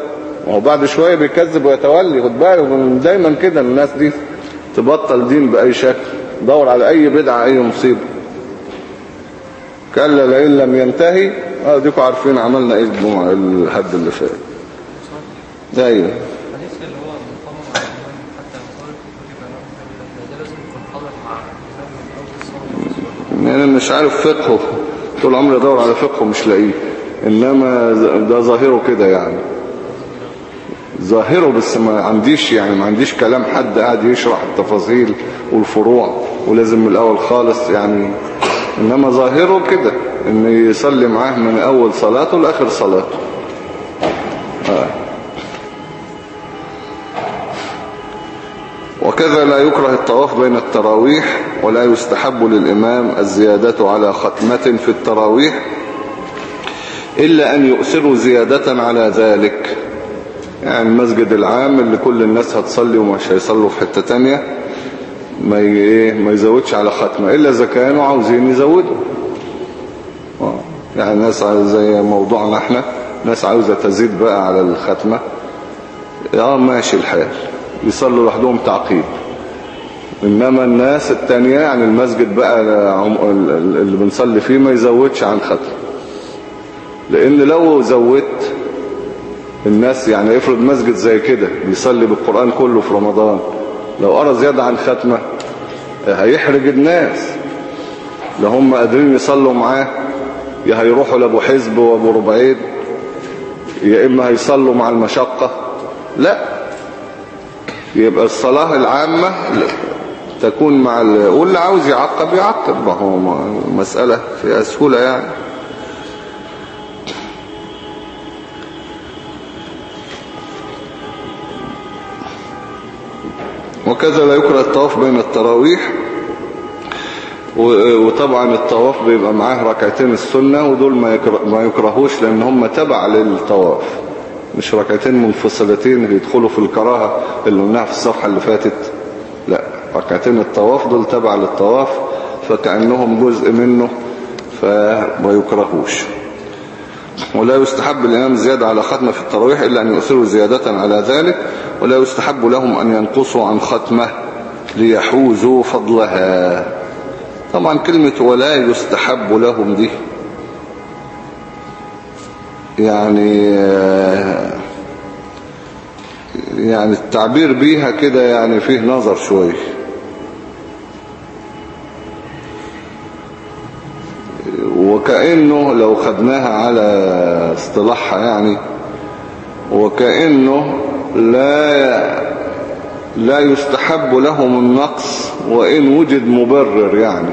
وهو بعد شوية بيكذب ويتولي. خد بالك دايما كده الناس دي تبطل دين بأي شكل. دور على أي بدعة أي مصيبة. كلا لئن لم ينتهي. آه ديكوا عارفين عملنا إيه الجمعة الحد اللي فات. أيوه. يعني مش عارف فقهه. طول عمري أدور على فقهه مش لاقيه. إنما ده ظاهره كده يعني. ظاهره بس ما عنديش يعني ما عنديش كلام حد قاعد يشرح التفاصيل والفروع ولازم من الأول خالص يعني. إنما ظاهره كده ان يصلي معاه من أول صلاته لآخر صلاته. آه. وكذا لا يكره الطواف بين التراويح ولا يستحب للإمام الزيادة على ختمة في التراويح إلا أن يؤثروا زيادة على ذلك. يعني المسجد العام اللي كل الناس هتصلي ومش هيصلوا في حتة تانية ما إيه ما يزودش على ختمة إلا إذا كانوا عاوزين يزودوا. آه. يعني ناس زي موضوعنا إحنا ناس عاوزة تزيد بقى على الختمة. آه ماشي الحال. يصلوا لوحدهم تعقيب. إنما الناس التانية يعني المسجد بقى عم- اللي بنصلي فيه ما يزودش عن ختم لأن لو زودت الناس يعني افرض مسجد زي كده بيصلي بالقرآن كله في رمضان لو قرأ زيادة عن ختمة هيحرج الناس. لا هم قادرين يصلوا معاه يا هيروحوا لأبو حزب وأبو ربعيد يا إما هيصلوا مع المشقة. لا يبقى الصلاة العامة تكون مع ال... واللي عاوز يعقب يعقب. ما هو مسألة فيها سهولة يعني. وكذا لا يكره الطواف بين التراويح. وطبعا الطواف بيبقى معاه ركعتين السنة ودول ما, يكره ما يكرهوش لأن هم تبع للطواف. مش ركعتين منفصلتين يدخلوا في الكراهة اللي قلناها في الصفحة اللي فاتت. لا ركعتين الطواف دول تبع للطواف فكأنهم جزء منه فما يكرهوش. ولا يستحب الإمام زيادة على ختمة في التراويح إلا أن يؤثروا زيادة على ذلك ولا يستحب لهم أن ينقصوا عن ختمة ليحوزوا فضلها. طبعا كلمة ولا يستحب لهم دي يعني يعني التعبير بيها كده يعني فيه نظر شوي. وكأنه لو خدناها على اصطلاحها يعني وكأنه لا لا يستحب لهم النقص وإن وجد مبرر يعني.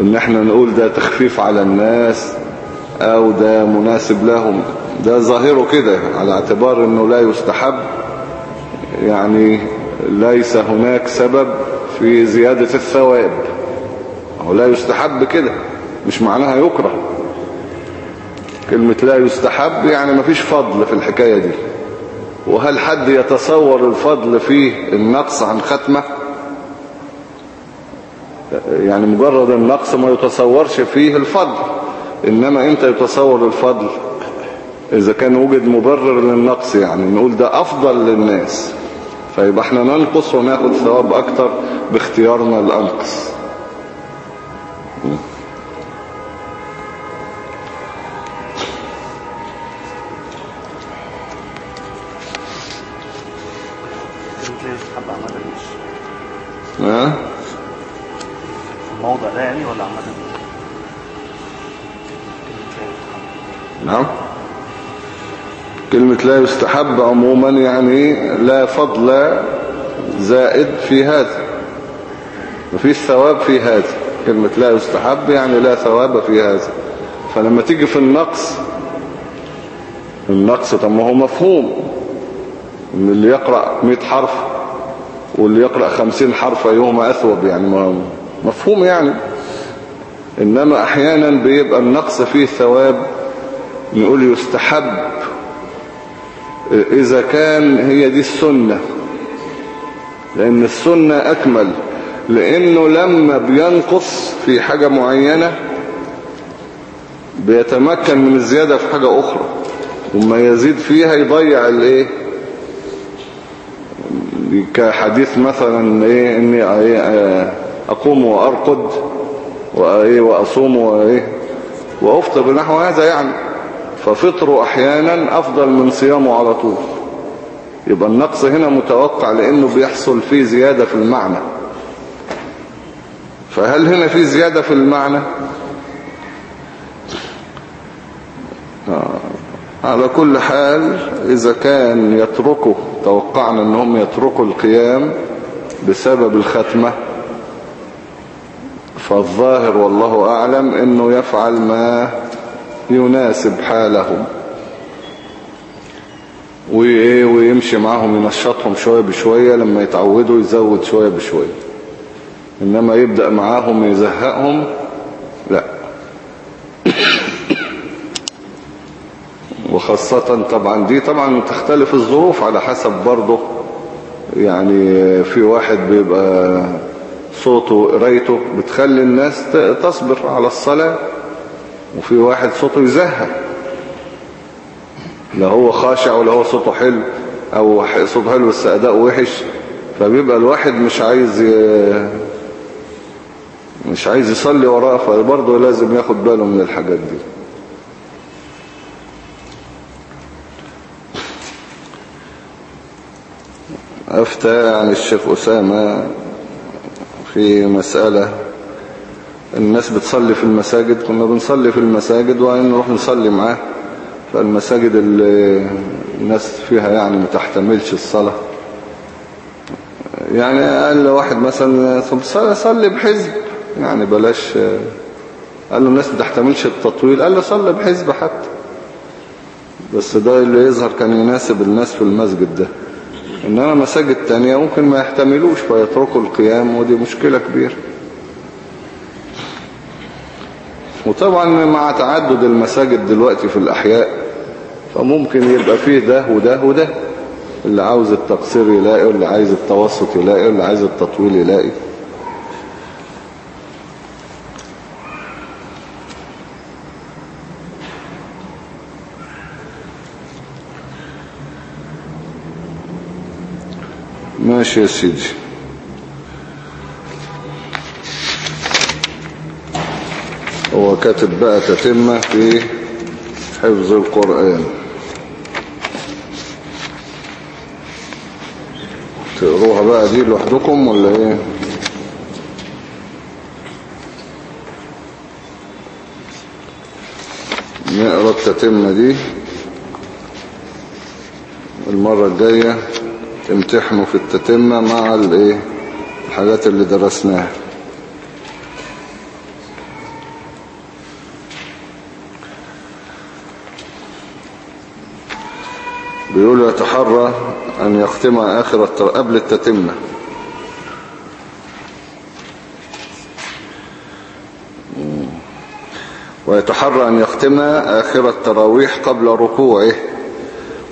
إن إحنا نقول ده تخفيف على الناس أو ده مناسب لهم ده ظاهره كده على اعتبار إنه لا يستحب يعني ليس هناك سبب في زيادة الثواب. أو لا يستحب كده مش معناها يكره. كلمة لا يستحب يعني مفيش فضل في الحكاية دي. وهل حد يتصور الفضل فيه النقص عن ختمة؟ يعني مجرد النقص ما يتصورش فيه الفضل. إنما أنت يتصور الفضل إذا كان وجد مبرر للنقص يعني نقول ده أفضل للناس. فيبقى إحنا ننقص وناخد ثواب أكتر باختيارنا الأنقص. لا يستحب عموما يعني لا فضل زائد في هذا مفيش ثواب في هذا. كلمة لا يستحب يعني لا ثواب في هذا. فلما تيجي في النقص النقص طب ما هو مفهوم. إن اللي يقرأ 100 حرف واللي يقرأ 50 حرف أيهما أثوب يعني مفهوم يعني. إنما أحيانا بيبقى النقص فيه ثواب نقول يستحب إذا كان هي دي السنة لأن السنة أكمل لأنه لما بينقص في حاجة معينة بيتمكن من الزيادة في حاجة أخرى وما يزيد فيها يضيع الإيه؟ كحديث مثلا إيه؟ إني إيه؟ أقوم وأرقد وإيه؟ وأصوم وإيه؟ وأفطر بنحو هذا يعني. ففطره أحيانا أفضل من صيامه على طول. يبقى النقص هنا متوقع لأنه بيحصل فيه زيادة في المعنى. فهل هنا في زيادة في المعنى؟ آه. على كل حال إذا كان يتركوا توقعنا أنهم يتركوا القيام بسبب الختمة فالظاهر والله أعلم أنه يفعل ما يناسب حالهم. ويمشي معهم ينشطهم شوية بشوية لما يتعودوا يزود شوية بشوية. إنما يبدأ معاهم يزهقهم لا. وخاصة طبعا دي طبعا تختلف الظروف على حسب برضه. يعني في واحد بيبقى صوته وقرايته بتخلي الناس تصبر على الصلاة. وفي واحد صوته يزهق لا هو خاشع ولا هو صوته حلو أو صوته حلو بس أداؤه وحش فبيبقى الواحد مش عايز. مش عايز يصلي وراه فبرضه لازم ياخد باله من الحاجات دي أفتى عن الشيخ أسامة في مسألة الناس بتصلي في المساجد كنا بنصلي في المساجد ونروح نصلي معاه. فالمساجد اللي الناس فيها يعني ما تحتملش الصلاة. يعني قال واحد مثلا صلي بحزب. يعني بلاش قال له الناس ما تحتملش التطويل. قال له صلي بحزب حتى. بس ده اللي يظهر كان يناسب الناس في المسجد ده. إنما مساجد تانية ممكن ما يحتملوش فيتركوا القيام ودي مشكلة كبيرة. وطبعا مع تعدد المساجد دلوقتي في الأحياء فممكن يبقى فيه ده وده وده. اللي عاوز التقصير يلاقي واللي عايز التوسط يلاقي واللي عايز التطويل يلاقي. ماشي يا سيدي. كاتب بقى تتمة في حفظ القرآن. تقروها بقى دي لوحدكم ولا إيه؟ نقرا التتمة دي. المرة الجاية امتحنوا في التتمة مع الإيه؟ الحاجات اللي درسناها. بيقول يتحرى أن يختم آخر. قبل التتمة. ويتحرى أن يختم آخر التراويح قبل ركوعه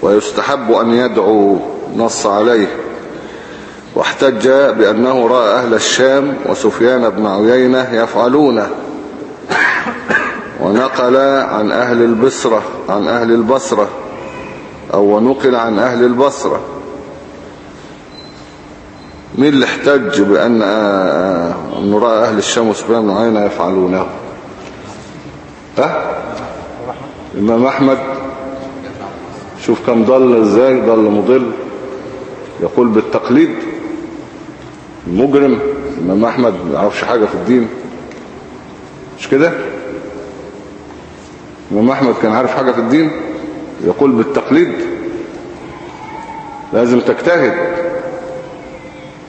ويستحب أن يدعو نص عليه. واحتج بأنه رأى أهل الشام وسفيان بن عيينة يفعلونه ونقل عن أهل البصرة عن أهل البصرة. أو ونقل عن أهل البصرة. مين اللي احتج بأن أن رأى أهل الشام وسفيان بن عيينة يفعلونه؟ ها؟ الإمام أحمد؟ شوف كم ضل إزاي ضل مضل. يقول بالتقليد. المجرم الإمام أحمد ما يعرفش حاجة في الدين. مش كده؟ الإمام أحمد كان عارف حاجة في الدين؟ يقول بالتقليد. لازم تجتهد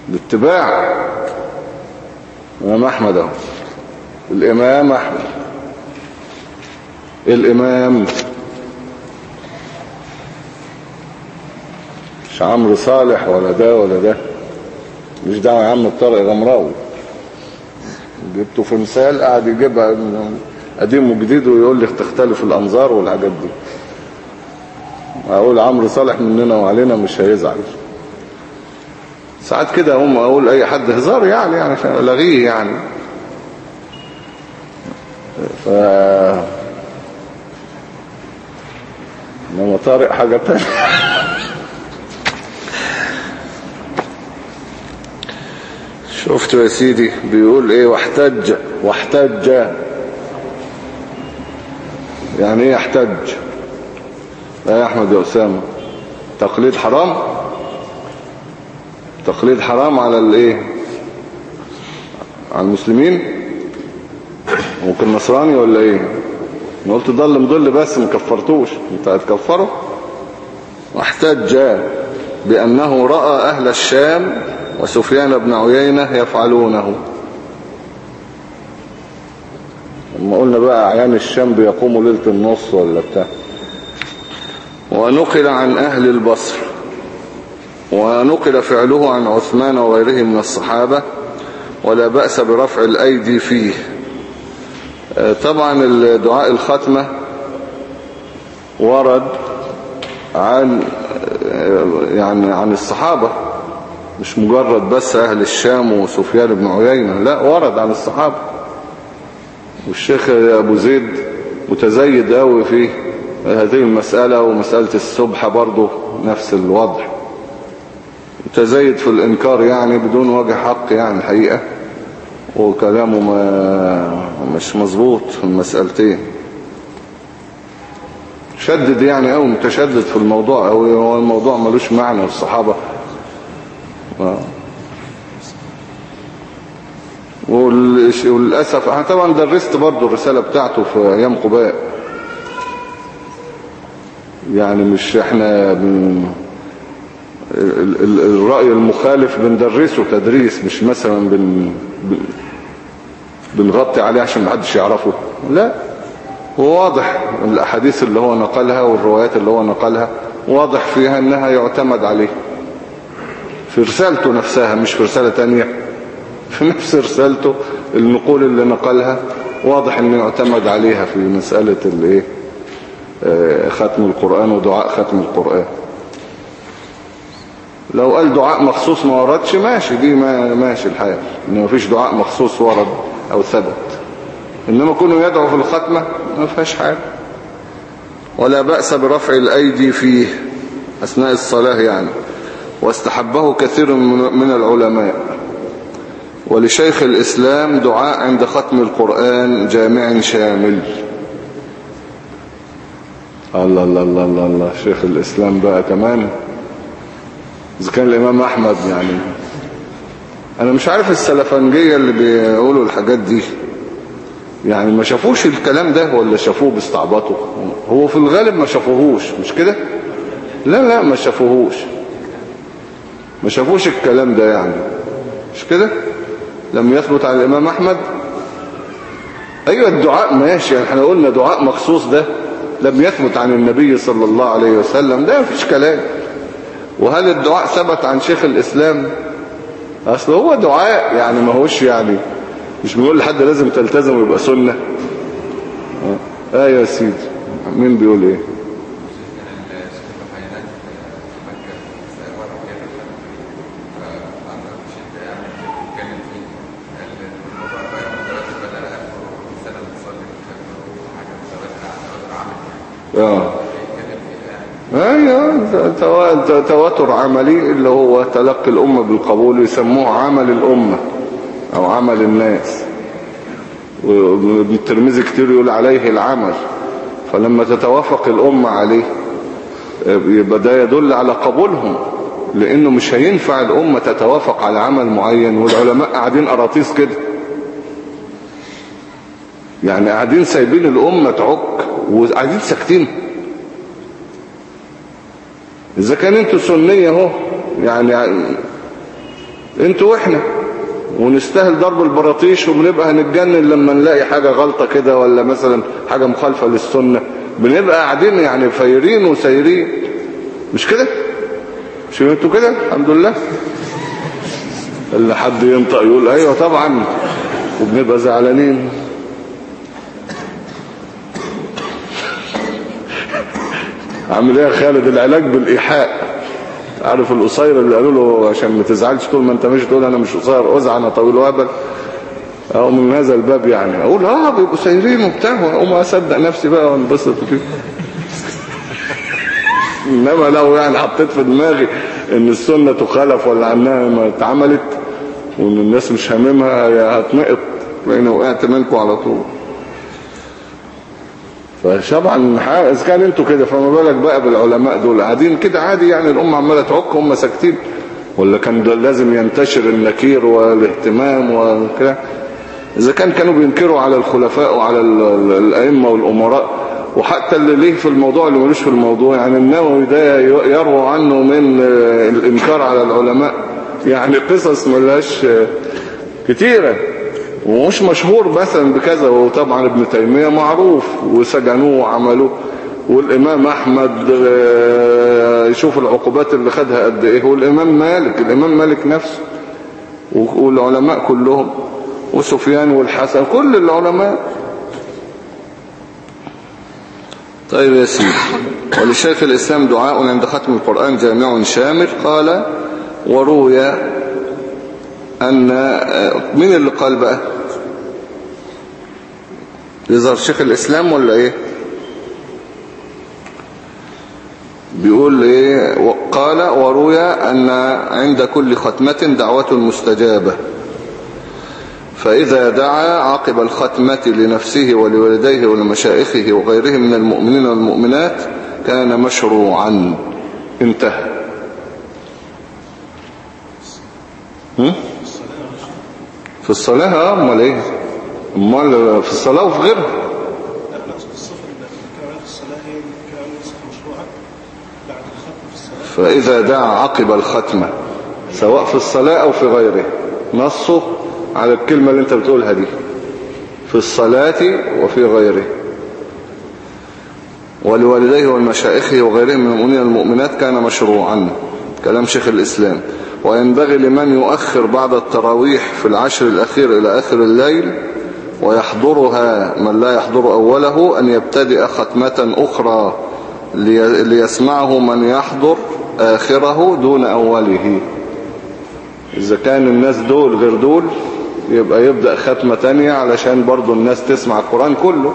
باتباع الإمام أحمد أهو. الإمام أحمد. الإمام مش عمرو صالح ولا ده ولا ده. مش دعوة يا عم الطارق غمراوي. جبته في مثال قاعد يجيبها قديم وجديد ويقول لي تختلف الأنظار والحاجات دي. أقول عمرو صالح مننا وعلينا مش هيزعل. ساعات كده هم أقول أي حد هزار يعني يعني لغيه يعني. ف إنما طارق حاجة تانية. شفت يا سيدي بيقول إيه واحتج واحتج. يعني إيه يحتج؟ لا يا أحمد يا أسامة تقليد حرام؟ تقليد حرام على الإيه؟ على المسلمين؟ ممكن نصراني ولا إيه؟ أنا قلت ضل مضل بس ما كفرتوش. أنت هتكفره؟ واحتج بأنه رأى أهل الشام وسفيان بن عيينة يفعلونه. لما قلنا بقى أعيان الشام بيقوموا ليلة النص ولا بتاع؟ ونقل عن أهل البصر ونقل فعله عن عثمان وغيره من الصحابة ولا بأس برفع الأيدي فيه. طبعا الدعاء الختمة ورد عن يعني عن الصحابة مش مجرد بس أهل الشام وسفيان بن عيينة لا ورد عن الصحابة. والشيخ أبو زيد متزيد قوي في هذه المسألة ومسألة السبحة برضو نفس الوضع. متزيد في الإنكار يعني بدون وجه حق يعني الحقيقة وكلامه ما مش مظبوط في المسألتين. شدد يعني أو متشدد في الموضوع أو هو الموضوع ملوش معنى للصحابة وللأسف أنا طبعا درست برضو الرسالة بتاعته في أيام قباء. يعني مش إحنا الرأي المخالف بندرسه تدريس مش مثلا بن... بن... بنغطي عليه عشان محدش يعرفه. لا وواضح الأحاديث اللي هو نقلها والروايات اللي هو نقلها واضح فيها أنها يعتمد عليه. في رسالته نفسها مش في رسالة تانية. في نفس رسالته النقول اللي نقلها واضح أنه يعتمد عليها في مسألة الإيه؟ ختم القرآن ودعاء ختم القرآن. لو قال دعاء مخصوص ما وردش ماشي دي ما ماشي الحال. إن مفيش دعاء مخصوص ورد أو ثبت. إنما كونه يدعو في الختمة ما فيهاش حاجة. ولا بأس برفع الأيدي فيه أثناء الصلاة يعني. واستحبه كثير من العلماء. ولشيخ الإسلام دعاء عند ختم القرآن جامع شامل. الله الله الله الله الله. شيخ الإسلام بقى كمان. إذا كان الإمام أحمد يعني. أنا مش عارف السلفنجية اللي بيقولوا الحاجات دي. يعني ما شافوش الكلام ده ولا شافوه باستعباطه؟ هو في الغالب ما شافوهوش مش كده؟ لا لا ما شافوهوش. ما شافوش الكلام ده يعني. مش كده؟ لم يثبت على الإمام أحمد؟ أيوة الدعاء ماشي. يعني إحنا قلنا دعاء مخصوص ده. لم يثبت عن النبي صلى الله عليه وسلم. ده مفيش كلام. وهل الدعاء ثبت عن شيخ الإسلام؟ أصل هو دعاء يعني ما هوش يعني مش بيقول لحد لازم تلتزم ويبقى سنة. أيوه يا سيدي مين بيقول إيه؟ آه أيوه تو- تواتر عملي اللي هو تلقي الأمة بالقبول يسموه عمل الأمة أو عمل الناس. وابن الترمذي كتير يقول عليه العمل. فلما تتوافق الأمة عليه يبقى ده يدل على قبولهم لأنه مش هينفع الأمة تتوافق على عمل معين والعلماء قاعدين أراطيس كده. يعني قاعدين سايبين الأمة تعك وقاعدين ساكتين. إذا كان أنتوا سنية أهو يعني أنتوا وإحنا ونستاهل ضرب البراطيش وبنبقى هنتجنن لما نلاقي حاجة غلطة كده ولا مثلا حاجة مخالفة للسنة. بنبقى قاعدين يعني فايرين وسايرين. مش كده؟ مش أنتوا كده؟ الحمد لله. اللي حد ينطق يقول أيوه طبعا وبنبقى زعلانين. عامل إيه يا خالد العلاج بالإيحاء؟ عارف القصير اللي قالوا له عشان ما تزعلش طول ما انت مش تقول أنا مش قصير ازعل أنا طويل وهبل أو من هذا الباب يعني. أقول آه بيبقوا سايرين وبتاع وأقوم أصدق نفسي بقى وانبسط كده إنما لو يعني حطيت في دماغي إن السنة تخالف ولا إنها ما اتعملت وإن الناس مش هاممها هتنقط لأن وقعت منكم على طول. فطبعا إذا كان أنتوا كده فما بالك بقى بالعلماء دول؟ قاعدين كده عادي يعني الأمة عمالة تعك هم ساكتين ولا كان لازم ينتشر النكير والاهتمام وكده؟ إذا كان كانوا بينكروا على الخلفاء وعلى ال- ال- الأئمة والأمراء وحتى اللي ليه في الموضوع اللي ملوش في الموضوع يعني النووي ده يروى عنه من آه، الإنكار على العلماء. يعني قصص ملهاش آه، كتيرة. ومش مشهور مثلا بكذا وطبعا ابن تيمية معروف وسجنوه وعملوه. والإمام أحمد آه، يشوف العقوبات اللي خدها قد إيه. والإمام مالك الإمام مالك نفسه والعلماء كلهم وسفيان والحسن كل العلماء. طيب يا سيدي ولشيخ الإسلام دعاء عند ختم القرآن جامع شامل قال وروي أن مين اللي قال بقى؟ يظهر شيخ الإسلام ولا إيه؟ بيقول إيه؟ قال وروي أن عند كل ختمة دعوة مستجابة. فإذا دعا عقب الختمة لنفسه ولوالديه ولمشائخه وغيرهم من المؤمنين والمؤمنات كان مشروعا. انتهى. هم؟ في الصلاة آه أمال إيه؟ أمال في الصلاة وفي غيرها. فإذا دعا عقب الختمة سواء في الصلاة أو في غيره نصه على الكلمة اللي أنت بتقولها دي في الصلاة وفي غيره. ولوالديه والمشائخه وغيرهم من المؤمنين والمؤمنات كان مشروعا كلام شيخ الإسلام. وينبغي لمن يؤخر بعد التراويح في العشر الأخير إلى آخر الليل ويحضرها من لا يحضر أوله أن يبتدئ ختمة أخرى لي- ليسمعه من يحضر آخره دون أوله. إذا كان الناس دول غير دول يبقى يبدأ ختمة تانية علشان برضو الناس تسمع القرآن كله.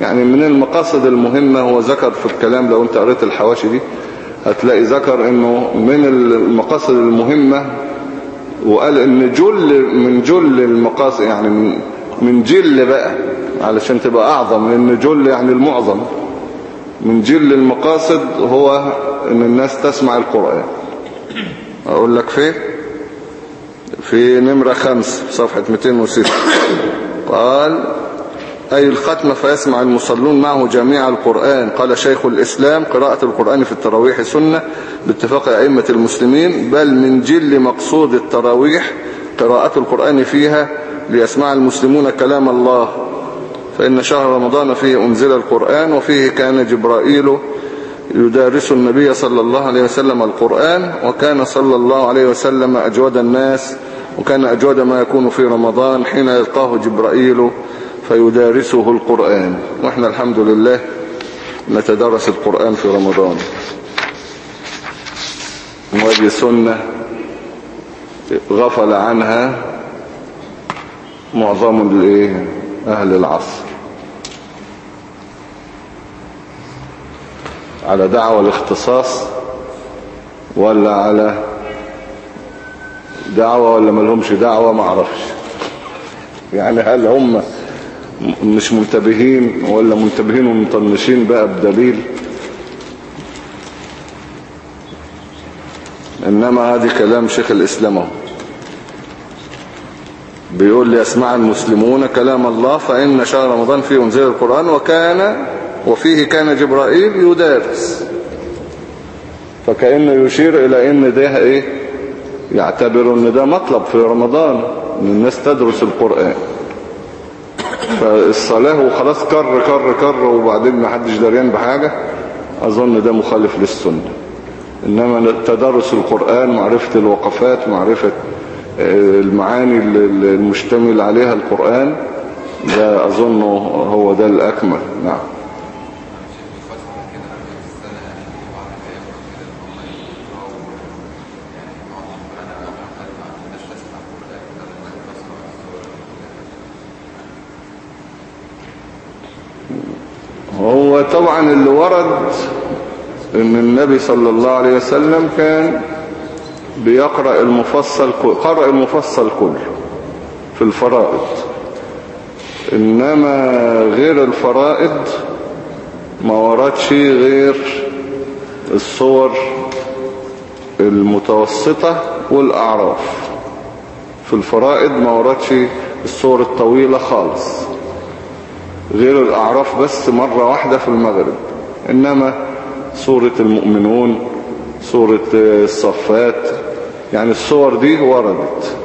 يعني من المقاصد المهمة هو ذكر في الكلام لو أنت قريت الحواشي دي هتلاقي ذكر إنه من المقاصد المهمة وقال إن جل من جل المقاصد يعني من, من جل بقى علشان تبقى أعظم لأن جل يعني المعظم. من جل المقاصد هو إن الناس تسمع القرآن. أقول لك فين في نمرة خمس صفحة 206 قال أي الختم فيسمع المصلون معه جميع القرآن. قال شيخ الإسلام قراءة القرآن في التراويح سنة باتفاق أئمة المسلمين بل من جل مقصود التراويح قراءة القرآن فيها ليسمع المسلمون كلام الله. فإن شهر رمضان فيه أنزل القرآن وفيه كان جبرائيل يدارس النبي صلى الله عليه وسلم القرآن وكان صلى الله عليه وسلم أجود الناس وكان أجود ما يكون في رمضان حين يلقاه جبرائيل. فيدارسه القرآن. وإحنا الحمد لله نتدرس القرآن في رمضان. وهذه سنة غفل عنها معظم؟ أهل العصر. على دعوة الاختصاص ولا على دعوة ولا ملهمش دعوة؟ ما أعرفش. يعني هل هم مش منتبهين ولا منتبهين ومطنشين بقى بدليل. إنما هذه كلام شيخ الإسلام بيقول لي يسمع المسلمون كلام الله فإن شهر رمضان فيه أنزل القرآن وكان وفيه كان جبرائيل يدارس. فكأنه يشير إلى إن ده إيه؟ يعتبر إن ده مطلب في رمضان إن الناس تدرس القرآن. فالصلاة وخلاص كر كر كر وبعدين ما حدش دريان بحاجة أظن ده مخالف للسنة. إنما تدرس القرآن معرفة الوقفات معرفة المعاني المشتمل عليها القرآن ده أظن هو ده الأكمل. نعم هو طبعا اللي ورد إن النبي صلى الله عليه وسلم كان بيقرأ المفصل قرأ المفصل كله في الفرائض. إنما غير الفرائض ما وردش غير الصور المتوسطة والأعراف. في الفرائض ما وردش الصور الطويلة خالص. غير الأعراف بس مرة واحدة في المغرب. إنما سورة المؤمنون سورة الصفات يعني الصور دي وردت.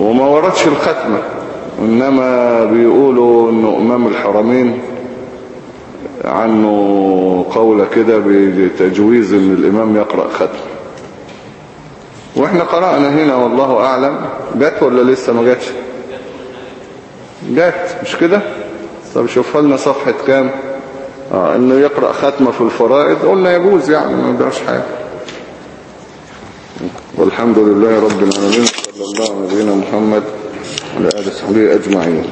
وما وردش الختمة إنما بيقولوا إنه إمام الحرمين عنه قولة كده بتجويز إن الإمام يقرأ ختمة. وإحنا قرأنا هنا والله أعلم جت ولا لسه ما جاتش جت مش كده؟ طب شوفها لنا صفحة كام؟ آه إنه يقرأ ختمة في الفرائض. قلنا يجوز يعني ما يقدرش حاجة. والحمد لله رب العالمين صلى الله على نبينا محمد وعلى آله وصحبه أجمعين.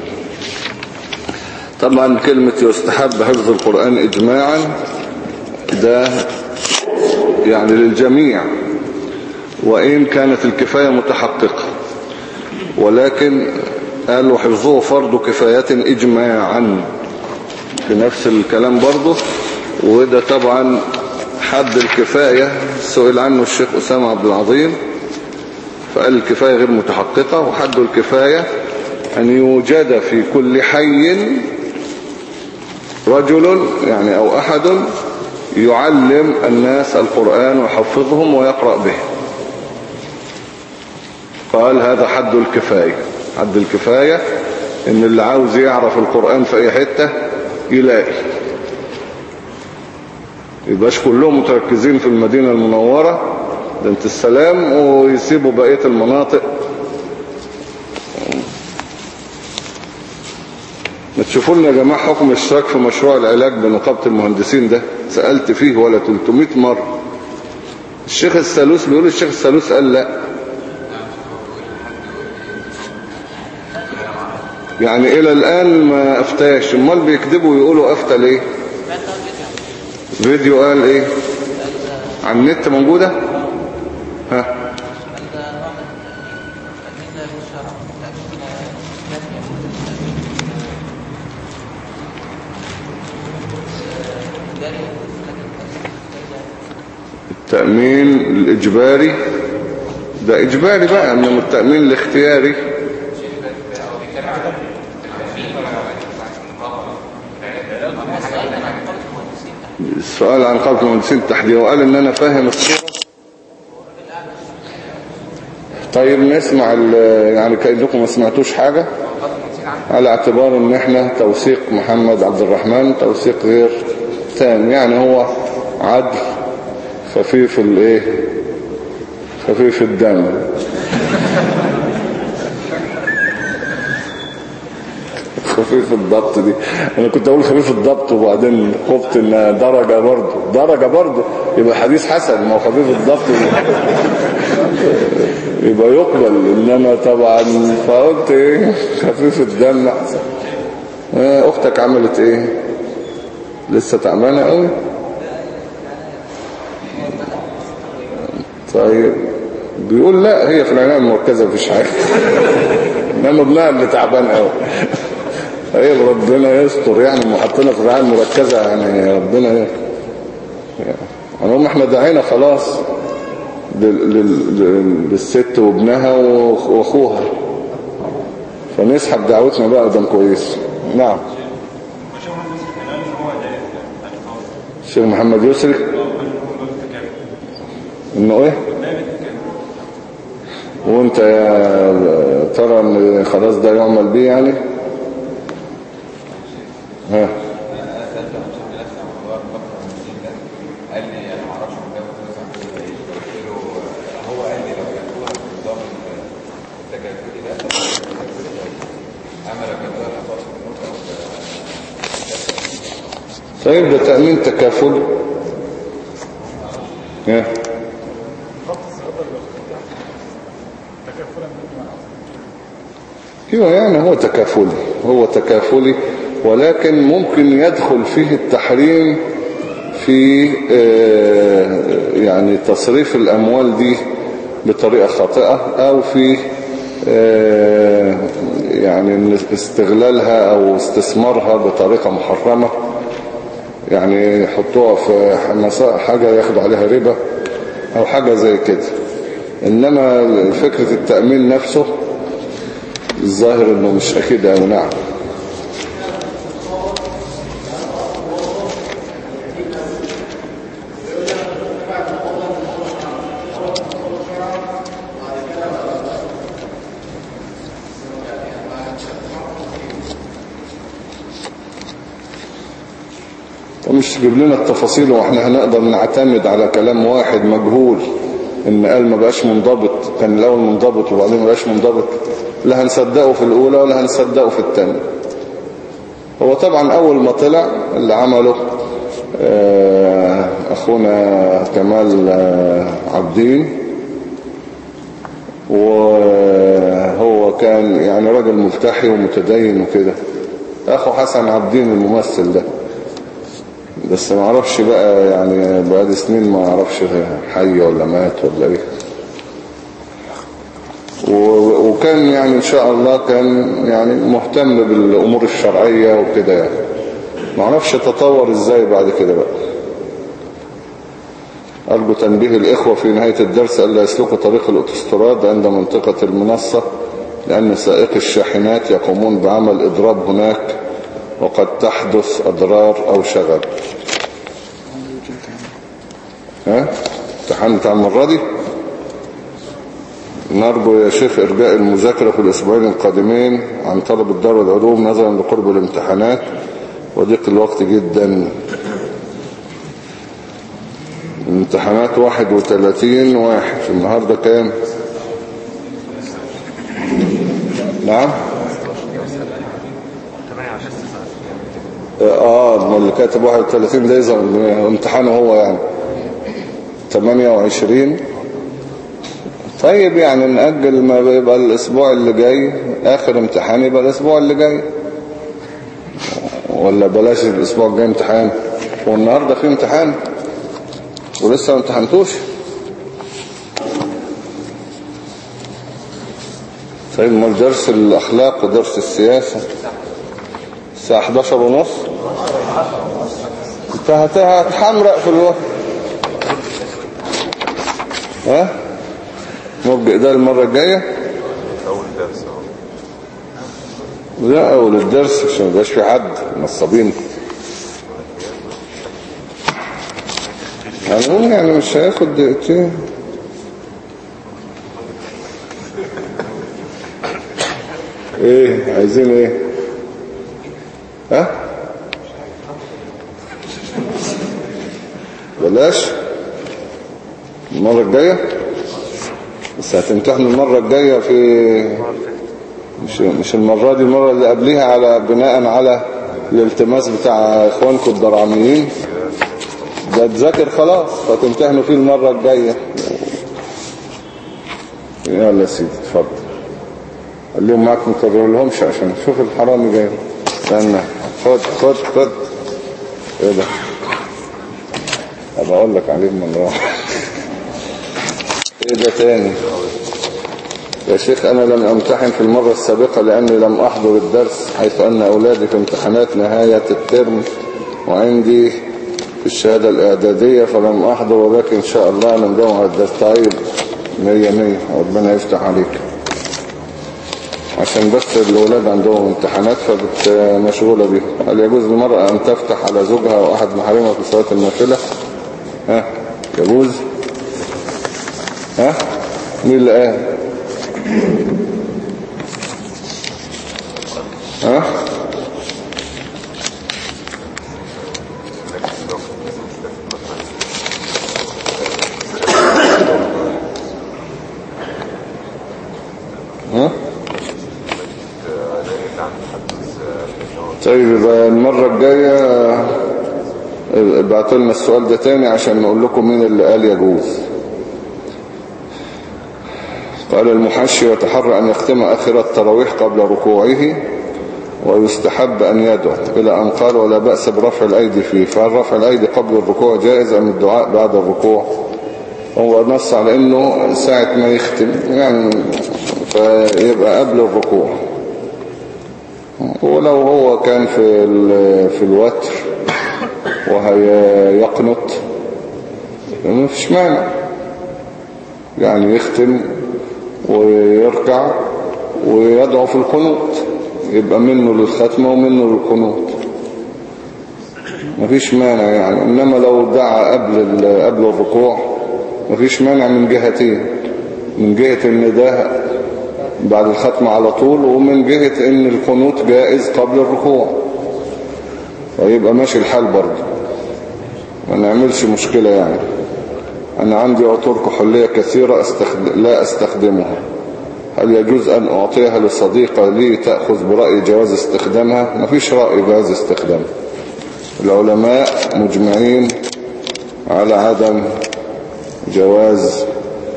طبعا كلمة يستحب حفظ القرآن إجماعا ده يعني للجميع وإن كانت الكفاية متحققة. ولكن قالوا حفظه فرض كفايات إجماعا. في نفس الكلام برضه وده طبعا حد الكفاية. سئل عنه الشيخ أسامة عبد العظيم فقال الكفاية غير متحققة وحد الكفاية أن يوجد في كل حي رجل يعني أو أحد يعلم الناس القرآن ويحفظهم ويقرأ به. قال هذا حد الكفاية. حد الكفاية إن اللي عاوز يعرف القرآن في أي حتة يلاقي. يبقاش كلهم متركزين في المدينة المنورة. ده انت السلام ويسيبوا بقية المناطق. ما تشوفوا لنا يا جماعة حكم الاشتراك في مشروع العلاج بنقابة المهندسين ده؟ سألت فيه ولا 300 مرة. الشيخ السالوس بيقول الشيخ السالوس قال لا. يعني إلى الآن ما أفتاش. أمال بيكذبوا ويقولوا أفتى ليه؟ فيديو قال إيه؟ على النت موجودة؟ ها. التأمين الإجباري. ده إجباري بقى إنما التأمين الاختياري. السؤال عن قبل المهندسين التحديد وقال إن أنا فاهم الصورة. طيب نسمع يعني كأنكم ما سمعتوش حاجة؟ على اعتبار إن إحنا توثيق محمد عبد الرحمن توثيق غير تام. يعني هو عدل خفيف الإيه؟ خفيف الدم. خفيف الضبط دي. أنا كنت أقول خفيف الضبط وبعدين خفت إن درجة برضه. درجة برضه؟ يبقى حديث حسن. ما هو خفيف الضبط يبقى يقبل إنما طبعا. فقلت إيه؟ خفيف الدم. احسن آه، أختك عملت إيه؟ لسه تعبانة قوي طيب. بيقول لا هي في العنايه المركزه مفيش حاجة. إنما ابنها اللي تعبان قوي إيه ربنا يستر يعني محطنا في الرعايه المركزه يعني ربنا إيه. يعني إحنا دعينا خلاص لل- لل- لل- للست وابنها وأخوها. فنسحب دعوتنا بقى قدام كويس. نعم. الشيخ محمد يسري. إنه إيه؟ وانت يا ترى إن خلاص ده يعمل بيه يعني؟ ها. لي أنا ما أعرفش إيه قلت له هو قال لي لو التكافلي ده طيب ده تأمين تكافل. ها. أيوه يعني هو تكافلي هو تكافلي. ولكن ممكن يدخل فيه التحريم في آه، يعني تصريف الأموال دي بطريقة خاطئة أو في آه، يعني استغلالها أو استثمارها بطريقة محرمة. يعني يحطوها في حاجة ياخدوا عليها ربا أو حاجة زي كده. إنما فكرة التأمين نفسه الظاهر إنه مش أكيد أو نعم. تجيب لنا التفاصيل وإحنا هنقدر نعتمد على كلام واحد مجهول إن قال ما بقاش منضبط كان الأول منضبط وبعدين ما بقاش منضبط. لا هنصدقه في الأولى ولا هنصدقه في الثانية. هو طبعا أول ما طلع اللي عمله آه، أخونا كمال آه، عبدين وهو كان يعني راجل ملتحي ومتدين وكده. أخو حسن عبدين الممثل ده. بس ما أعرفش بقى يعني بقى سنين ما أعرفش حي ولا مات ولا إيه. وكان يعني ان شاء الله كان يعني مهتم بالامور الشرعية وكده يعني. ما أعرفش تطور إزاي بعد كده بقى. أرجو تنبيه الإخوة في نهاية الدرس ألا يسلكوا طريق الأوتوستراد عند منطقة المنصة لأن سائق الشاحنات يقومون بعمل إضراب هناك. وقد تحدث أضرار أو شغب. ها؟ امتحان بتاع المرة دي؟ نرجو يا شيخ إرجاء المذاكرة في الأسبوعين القادمين عن طلب الدار العلوم نظرا لقرب الامتحانات. وضيق الوقت جدا. الامتحانات 31 واحد. النهاردة كام؟ نعم؟ آه اللي كاتب 31 ده يظهر امتحانه هو يعني. 28 طيب يعني نأجل ما يبقى الأسبوع اللي جاي آخر امتحان يبقى الأسبوع اللي جاي. ولا بلاش الأسبوع الجاي امتحان. والنهاردة في امتحان. ولسه ما امتحنتوش. طيب ما درس الأخلاق ودرس السياسة؟ الساعة 11 ونص. انت هت- هتحمرق في الوقت. ها؟ مرجع ده المرة الجاية؟ أول درس لا أول الدرس عشان ما يبقاش في حد نصابين. هنقول يعني مش هياخد دقيقتين. إيه عايزين إيه؟ ها؟ بلاش المرة الجاية؟ بس هتمتحن المرة الجاية في مش مش المرة دي المرة اللي قبليها على بناء على الالتماس بتاع إخوانكم الدرعميين ده تذاكر خلاص فتمتحنوا فيه المرة الجاية. يلا سيدي اتفضل. قال لهم معاك مكرر لهمش عشان شوف الحرامي جاي. استنى. خد خد خد. إيه ده؟ أبقى أقول لك عليه من راح. إيه ده تاني؟ يا شيخ أنا لم أمتحن في المرة السابقة لأني لم أحضر الدرس حيث أن أولادي في امتحانات نهاية الترم وعندي في الشهادة الإعدادية فلم أحضر ولكن إن شاء الله أنا مدوم على الدرس. طيب مية مية ربنا يفتح عليك. عشان بس الأولاد عندهم امتحانات فمشغولة بيهم. هل يجوز للمرأة أن تفتح على زوجها وأحد محارمها في صلاة النافلة؟ ها؟ يجوز؟ ها؟ مين اللي قال؟ ها؟ طيب المرة الجاية ابعتوا لنا السؤال ده تاني عشان نقول لكم مين اللي قال يجوز. قال المحشي يتحرى أن يختم آخر التراويح قبل ركوعه ويستحب أن يدعو. إلى أن قال ولا بأس برفع الأيدي فيه. فهل رفع الأيدي قبل الركوع جائز أم الدعاء بعد الركوع؟ هو نص على أنه ساعة ما يختم يعني فيبقى قبل الركوع. ولو هو كان في في الوتر. وهيقنط ما فيش مانع يعني يختم ويركع ويدعو في القنوت يبقى منه للختمة ومنه للقنوت مفيش مانع يعني. إنما لو دعا قبل قبل الركوع مفيش مانع من جهتين. من جهة إن ده بعد الختمة على طول ومن جهة إن القنوت جائز قبل الركوع. فيبقى ماشي الحال برضه. ما نعملش مشكلة يعني. أنا عندي عطور كحولية كثيرة أستخد... لا أستخدمها. هل يجوز أن أعطيها لصديقة لي تأخذ برأي جواز استخدامها؟ مفيش رأي جواز استخدامها العلماء مجمعين على عدم جواز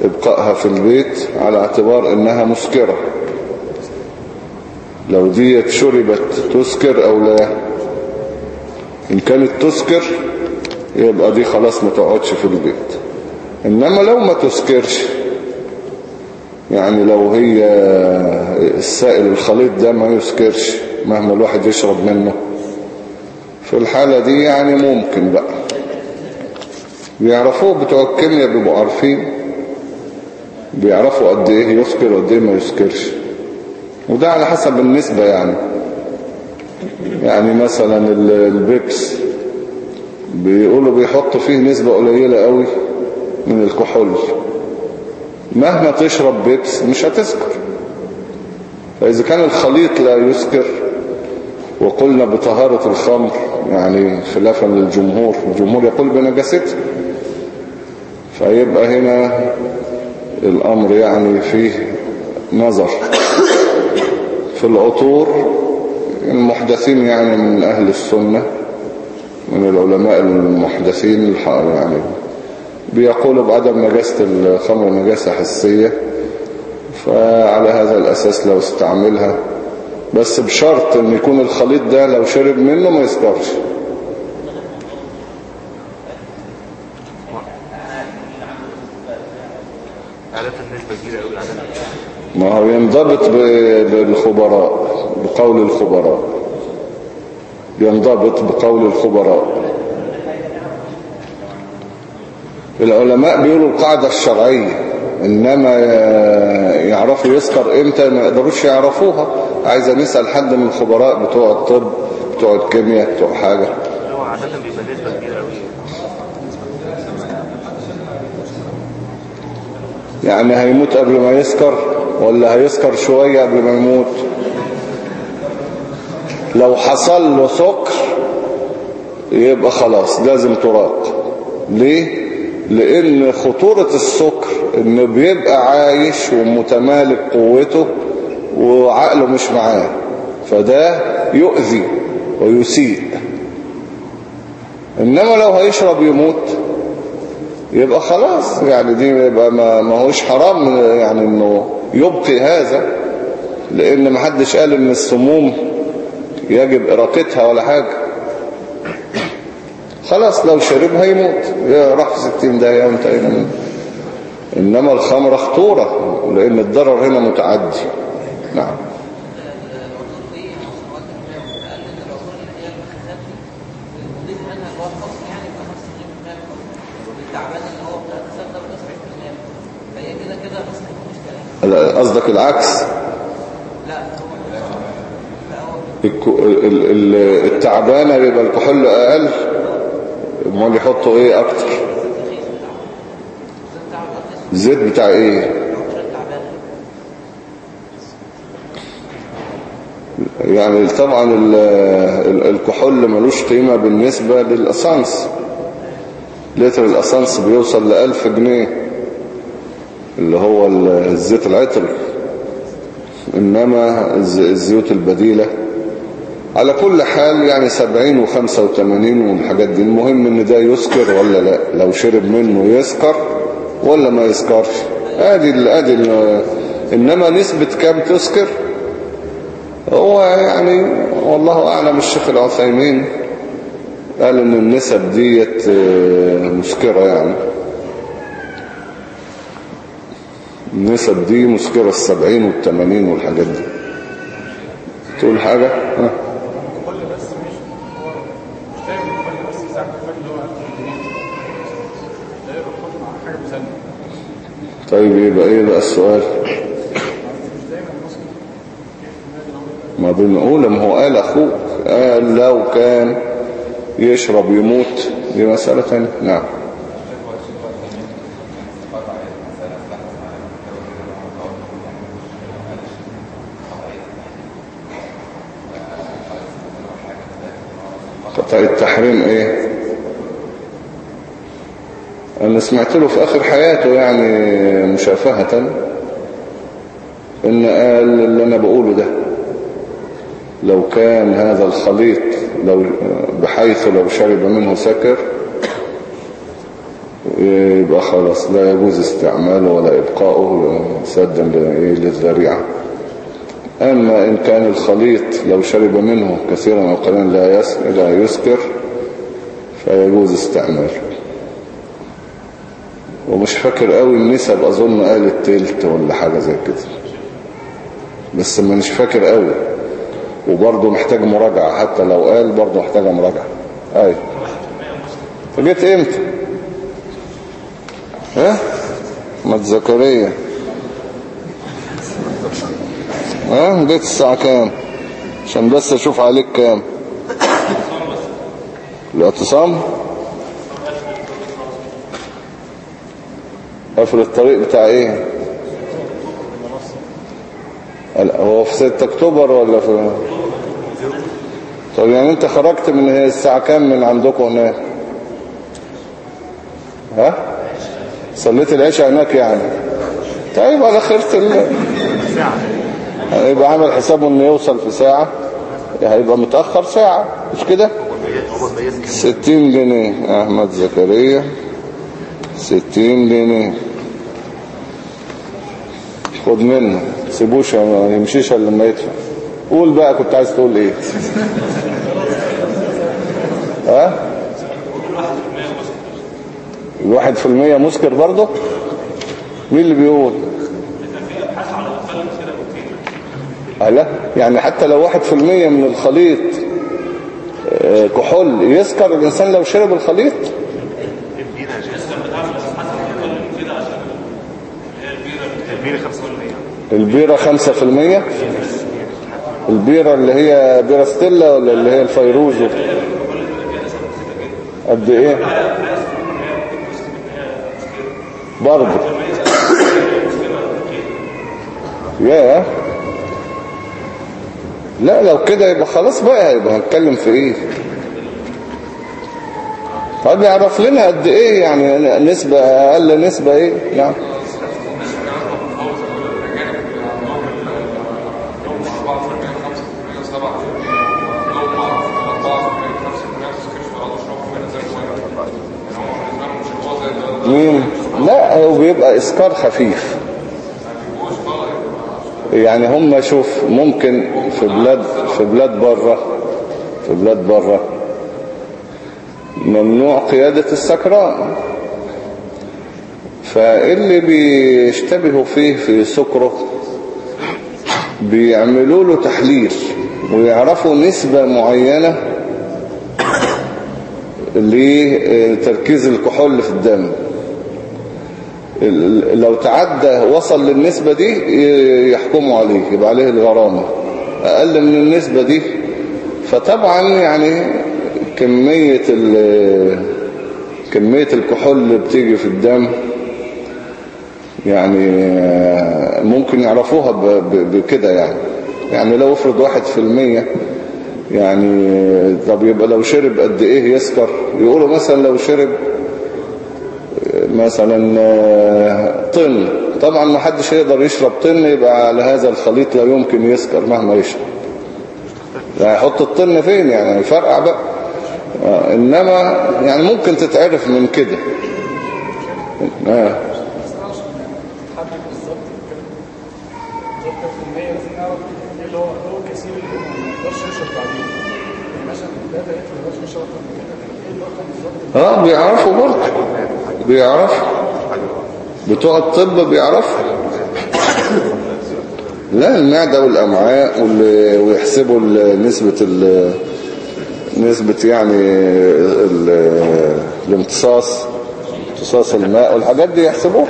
إبقائها في البيت على اعتبار إنها مسكرة. لو ديت شربت تسكر أو لا. إن كانت تسكر يبقى دي خلاص ما تقعدش في البيت. إنما لو ما تسكرش يعني لو هي السائل الخليط ده ما يسكرش مهما الواحد يشرب منه. في الحالة دي يعني ممكن بقى. بيعرفوه بتوع الكيمياء بيبقوا عارفين. بيعرفوا قد إيه يسكر وقد إيه ما يسكرش وده على حسب النسبة يعني. يعني مثلا ال- البيبس. بيقولوا بيحطوا فيه نسبة قليلة قوي من الكحول. مهما تشرب بيبس مش هتسكر. فإذا كان الخليط لا يسكر وقلنا بطهارة الخمر يعني خلافا للجمهور الجمهور يقول بنجاسته فيبقى هنا الأمر يعني فيه نظر. في العطور المحدثين يعني من أهل السنة من العلماء المحدثين الح- يعني بيقولوا بعدم نجاسة الخمر نجاسة حسية. فعلى هذا الأساس لو استعملها. بس بشرط إن يكون الخليط ده لو شرب منه ما يسكرش ما هو ينضبط بالخبراء بقول الخبراء. ينضبط بقول الخبراء. العلماء بيقولوا القاعدة الشرعية إنما يعرفوا يسكر إمتى ما يقدروش يعرفوها. عايزة نسأل حد من الخبراء بتوع الطب بتوع الكيمياء بتوع حاجة. هو عادة بيبقى نسبة كبيرة قوي يعني هيموت قبل ما يسكر ولا هيسكر شوية قبل ما يموت؟ لو حصل له سكر يبقى خلاص لازم تراق. ليه؟ لأن خطورة السكر انه بيبقى عايش ومتمالك قوته وعقله مش معاه فده يؤذي ويسيء. إنما لو هيشرب يموت يبقى خلاص يعني دي يبقى ما, هوش حرام يعني إنه يبقي هذا لأن ما حدش قال إن السموم يجب إراقتها ولا حاجة. خلاص لو شرب هيموت. يا راح في ستين دقيقة وانتهينا منه إنما الخمرة خطورة لأن الضرر هنا متعدي. نعم. قصدك العكس الكو- ال- ال- التعبانة بيبقى الكحول أقل. أمال يحطوا إيه أكتر؟ الزيت بتاع إيه؟ يعني طبعا ال- ال- الكحول ملوش قيمة بالنسبة للأسانس. لتر الأسانس بيوصل لألف جنيه اللي هو ال- الزيت العطري إنما الز- الزيوت البديلة على كل حال يعني سبعين وخمسة وثمانين والحاجات دي. المهم إن ده يسكر ولا لا؟ لو شرب منه يسكر ولا ما يسكرش أدي أدي إنما نسبة كام تسكر هو يعني والله أعلم الشيخ العثيمين قال إن النسب ديت آه، مسكرة يعني. النسب دي مسكرة السبعين والثمانين والحاجات دي. تقول حاجة؟ ها كل بس مش هو مش دايما كل بس ساعة كل اللي هو ده يبقى خد مع حاجة مسمى طيب يبقى إيه بقى السؤال؟ ما بنقول ما هو قال أخوك قال لو كان يشرب يموت دي مسألة تانية. نعم. التحريم إيه أنا سمعت له في آخر حياته يعني مشافهة إن قال اللي أنا بقوله ده لو كان هذا الخليط لو بحيث لو شرب منه سكر يبقى خلاص لا يجوز استعماله ولا إبقاؤه سدا للذريعة. أما إن كان الخليط لو شرب منه كثيرا أو قليلا لا يسكر فيجوز استعماله. ومش فاكر قوي النسب أظن قال التلت ولا حاجة زي كده. بس مش فاكر قوي. وبرضه محتاج مراجعة حتى لو قال برضه محتاجة مراجعة. أيوه فجيت إمتى؟ ها؟ ما زكريا ها؟ جيت الساعة كام؟ عشان بس أشوف عليك كام. الاعتصام؟ قفل الطريق بتاع إيه؟ هو في 6 أكتوبر ولا في طب يعني انت خرجت من الساعة كام من عندكم هناك؟ ها؟ صليت العشاء هناك يعني. طيب على خيرة الله هيبقى عامل حسابه انه يوصل في ساعة. هيبقى متأخر ساعة. مش كده؟ ستين جنيه. أحمد زكريا. ستين جنيه. خد منه سيبوش ما يمشيش إلا لما يدفع. قول بقى كنت عايز تقول إيه؟ ها؟ الواحد في المية مسكر برضه؟ مين اللي بيقول؟ لا يعني حتى لو واحد في المية من الخليط آه، كحول يسكر الإنسان لو شرب الخليط البيرة 5% البيرة خمسة في المية؟ البيرة اللي هي بيرة ستيلا ولا اللي هي الفيروزو قد إيه؟ برضه. ياه. لا لو كده يبقى خلاص بقى يبقى هنتكلم في إيه؟ طب يعرف لنا قد إيه يعني نسبة أقل نسبة إيه؟ نعم. مين لا هو بيبقى إسكار خفيف. يعني هم شوف ممكن في بلاد في بلاد بره في بلاد بره ممنوع قيادة السكران. فاللي بيشتبهوا فيه في سكره بيعملوا له تحليل ويعرفوا نسبة معينة لتركيز الكحول في الدم. ال- لو تعدى وصل للنسبة دي يحكموا عليه يبقى عليه الغرامة. أقل من النسبة دي. فطبعا يعني كمية كمية الكحول اللي بتيجي في الدم يعني ممكن يعرفوها بكده يعني. يعني لو افرض واحد في المية يعني طب يبقى لو شرب قد إيه يسكر؟ يقولوا مثلا لو شرب مثلا آه، طن. طبعا ما حدش يقدر يشرب طن يبقى على هذا الخليط لا يمكن يسكر مهما يشرب. يعني يحط الطن فين يعني؟ يفرقع بقى. آه، إنما يعني ممكن تتعرف من كده. آه. آه بيعرفوا برضه. بيعرفوا بتوع الطب بيعرفوا لا المعدة والأمعاء ويحسبوا نسبة نسبة يعني ال- الامتصاص امتصاص الماء والحاجات دي يحسبوها.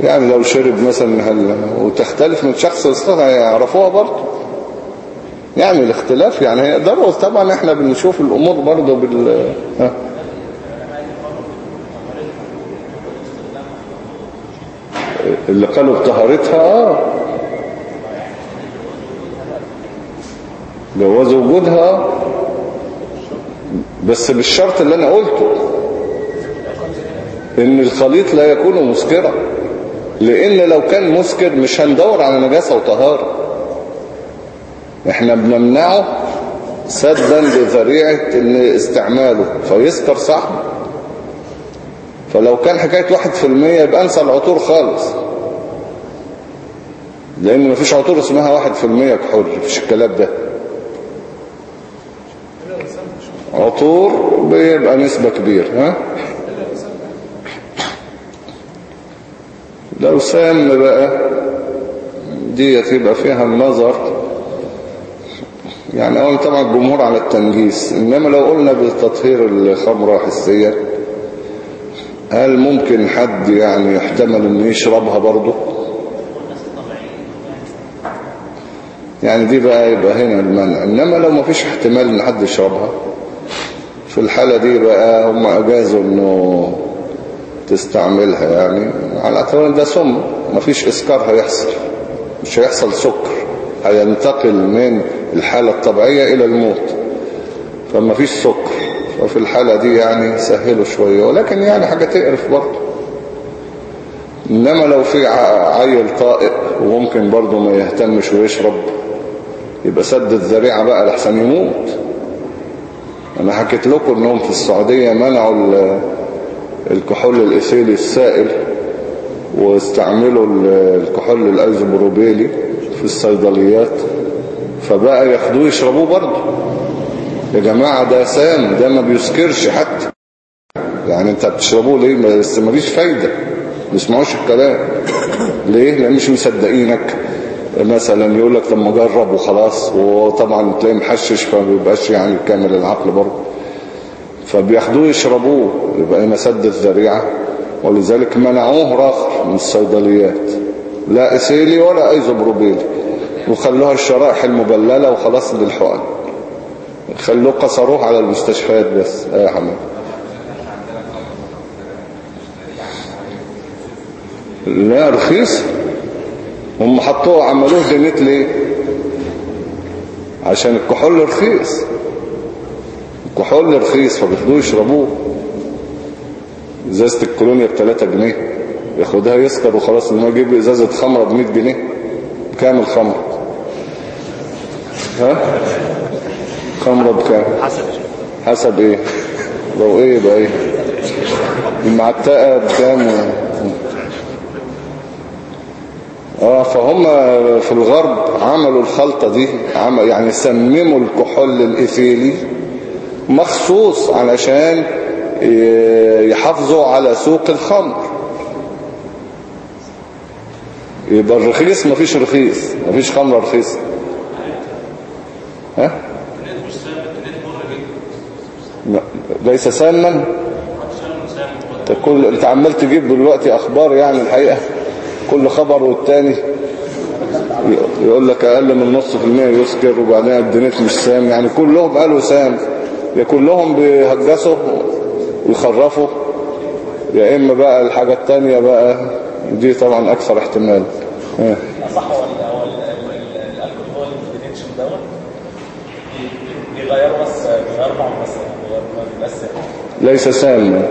يعني لو شرب مثلا هل وتختلف من شخص لشخص هيعرفوها برضه. يعني الاختلاف يعني هيقدروا. طبعا إحنا بنشوف الأمور برضه بال ها. اللي قالوا بطهارتها آه. جواز وجودها بس بالشرط اللي أنا قلته إن الخليط لا يكون مسكرا لأن لو كان مسكر مش هندور على نجاسة وطهارة. إحنا بنمنعه سدا لذريعة إن استعماله فيسكر صاحبه. فلو كان حكاية واحد في المية يبقى انسى العطور خالص. لأن مفيش عطور اسمها واحد في المية كحول مفيش الكلام ده. عطور بيبقى نسبة كبيرة ها؟ لو سام بقى ديت يبقى فيها النظر. يعني أولا طبعا الجمهور على التنجيس إنما لو قلنا بتطهير الخمرة حسيا هل ممكن حد يعني يحتمل إنه يشربها برضه؟ يعني دي بقى يبقى هنا المنع. إنما لو ما فيش احتمال إن حد يشربها في الحالة دي بقى هم أجازوا إنه تستعملها يعني. على أعتبار ده سم ما فيش إسكار هيحصل. مش هيحصل سكر. هينتقل من الحالة الطبيعية إلى الموت. فما فيش سكر. ففي الحالة دي يعني سهلوا شوية. ولكن يعني حاجة تقرف برضه. إنما لو في عيل طائق وممكن برضه ما يهتمش ويشرب. يبقى سد الذريعة بقى لحسن يموت. أنا حكيت لكم إنهم في السعودية منعوا ال- الكحول الإيثيلي السائل واستعملوا ال- الكحول الأيزوبروبيلي في الصيدليات فبقى ياخدوه يشربوه برضه. يا جماعة ده سام ده ما بيسكرش حتى. يعني انت بتشربوه ليه؟ بس ما فيش فايدة. ما يسمعوش الكلام. ليه؟ لأن مش مصدقينك. مثلا يقول لك لما جرب وخلاص وطبعا تلاقيه محشش فما بيبقاش يعني كامل العقل برضه. فبياخدوه يشربوه يبقى هنا سد الذريعة. ولذلك منعوه راخر من الصيدليات. لا إسيلي ولا ايزوبروبيلي وخلوها الشرائح المبللة وخلاص للحقن. خلوه قصروه على المستشفيات بس. آه يا حمد لا رخيص. هم حطوه عملوه denatured ليه عشان الكحول رخيص الكحول رخيص فبياخدوه يشربوه. إزازة الكولونيا ب 3 جنيه. ياخدها يسكر وخلاص انه يجيب إزازة خمرة ب 100 جنيه. كامل خمر ها؟ خمرة بكام؟ حسب. حسب إيه؟ لو إيه يبقى إيه؟ المعتقة بكام؟ آه فهم في الغرب عملوا الخلطة دي عمل يعني سمموا الكحول الايثيلي مخصوص علشان يحافظوا على سوق الخمر. يبقى الرخيص مفيش رخيص مفيش خمرة رخيصة ها؟ ليس ساما؟ انت عمال تجيب دلوقتي أخبار يعني الحقيقة. كل خبر والتاني يقول لك أقل من نص في المية يسكر وبعدين الدنيت مش سام. يعني كلهم قالوا سام. يا كلهم بيهجسوا ويخرفوا. يا إما بقى الحاجة التانية بقى دي طبعا أكثر احتمال. ها. صح هو دوت بيغيروا بس بيغيروا طعم بس ليس ساما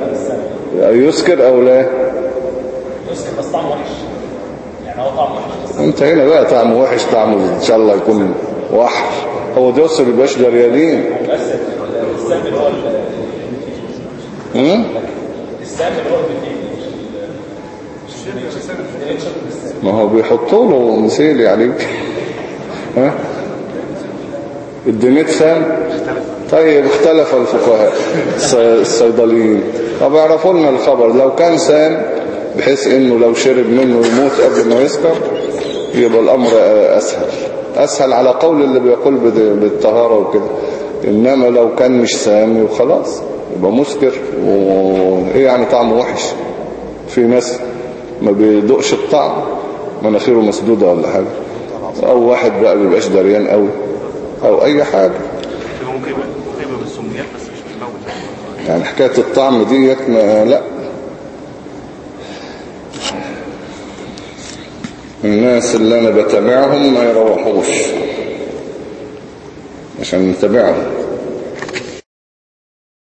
يسكر أو لا؟ يسكر بس طعمه وحش يعني هو طعمه وحش بس انت هنا بقى طعمه وحش طعمه إن شاء الله يكون وحش. هو ده يوصل يبقاش دريالين بس السام هو ال- هم؟ السام هو ما هو بيحطوا له مثيلي عليك ها؟ الدينيت سام طيب اختلف الفقهاء الص- الصيدليين. طب اعرفوا لنا الخبر. لو كان سام بحيث إنه لو شرب منه يموت قبل ما يسكر يبقى الأمر أسهل. أسهل على قول اللي بيقول بالطهارة وكده. إنما لو كان مش سام وخلاص يبقى مسكر وايه يعني طعمه وحش؟ في ناس ما بيدقش الطعم مناخيره مسدودة ولا حاجة. أو واحد بقى بيبقاش دريان قوي أو أي حاجة. يعني حكاية الطعم ديت لا. الناس اللي أنا بتابعهم ما يروحوش عشان نتابعهم.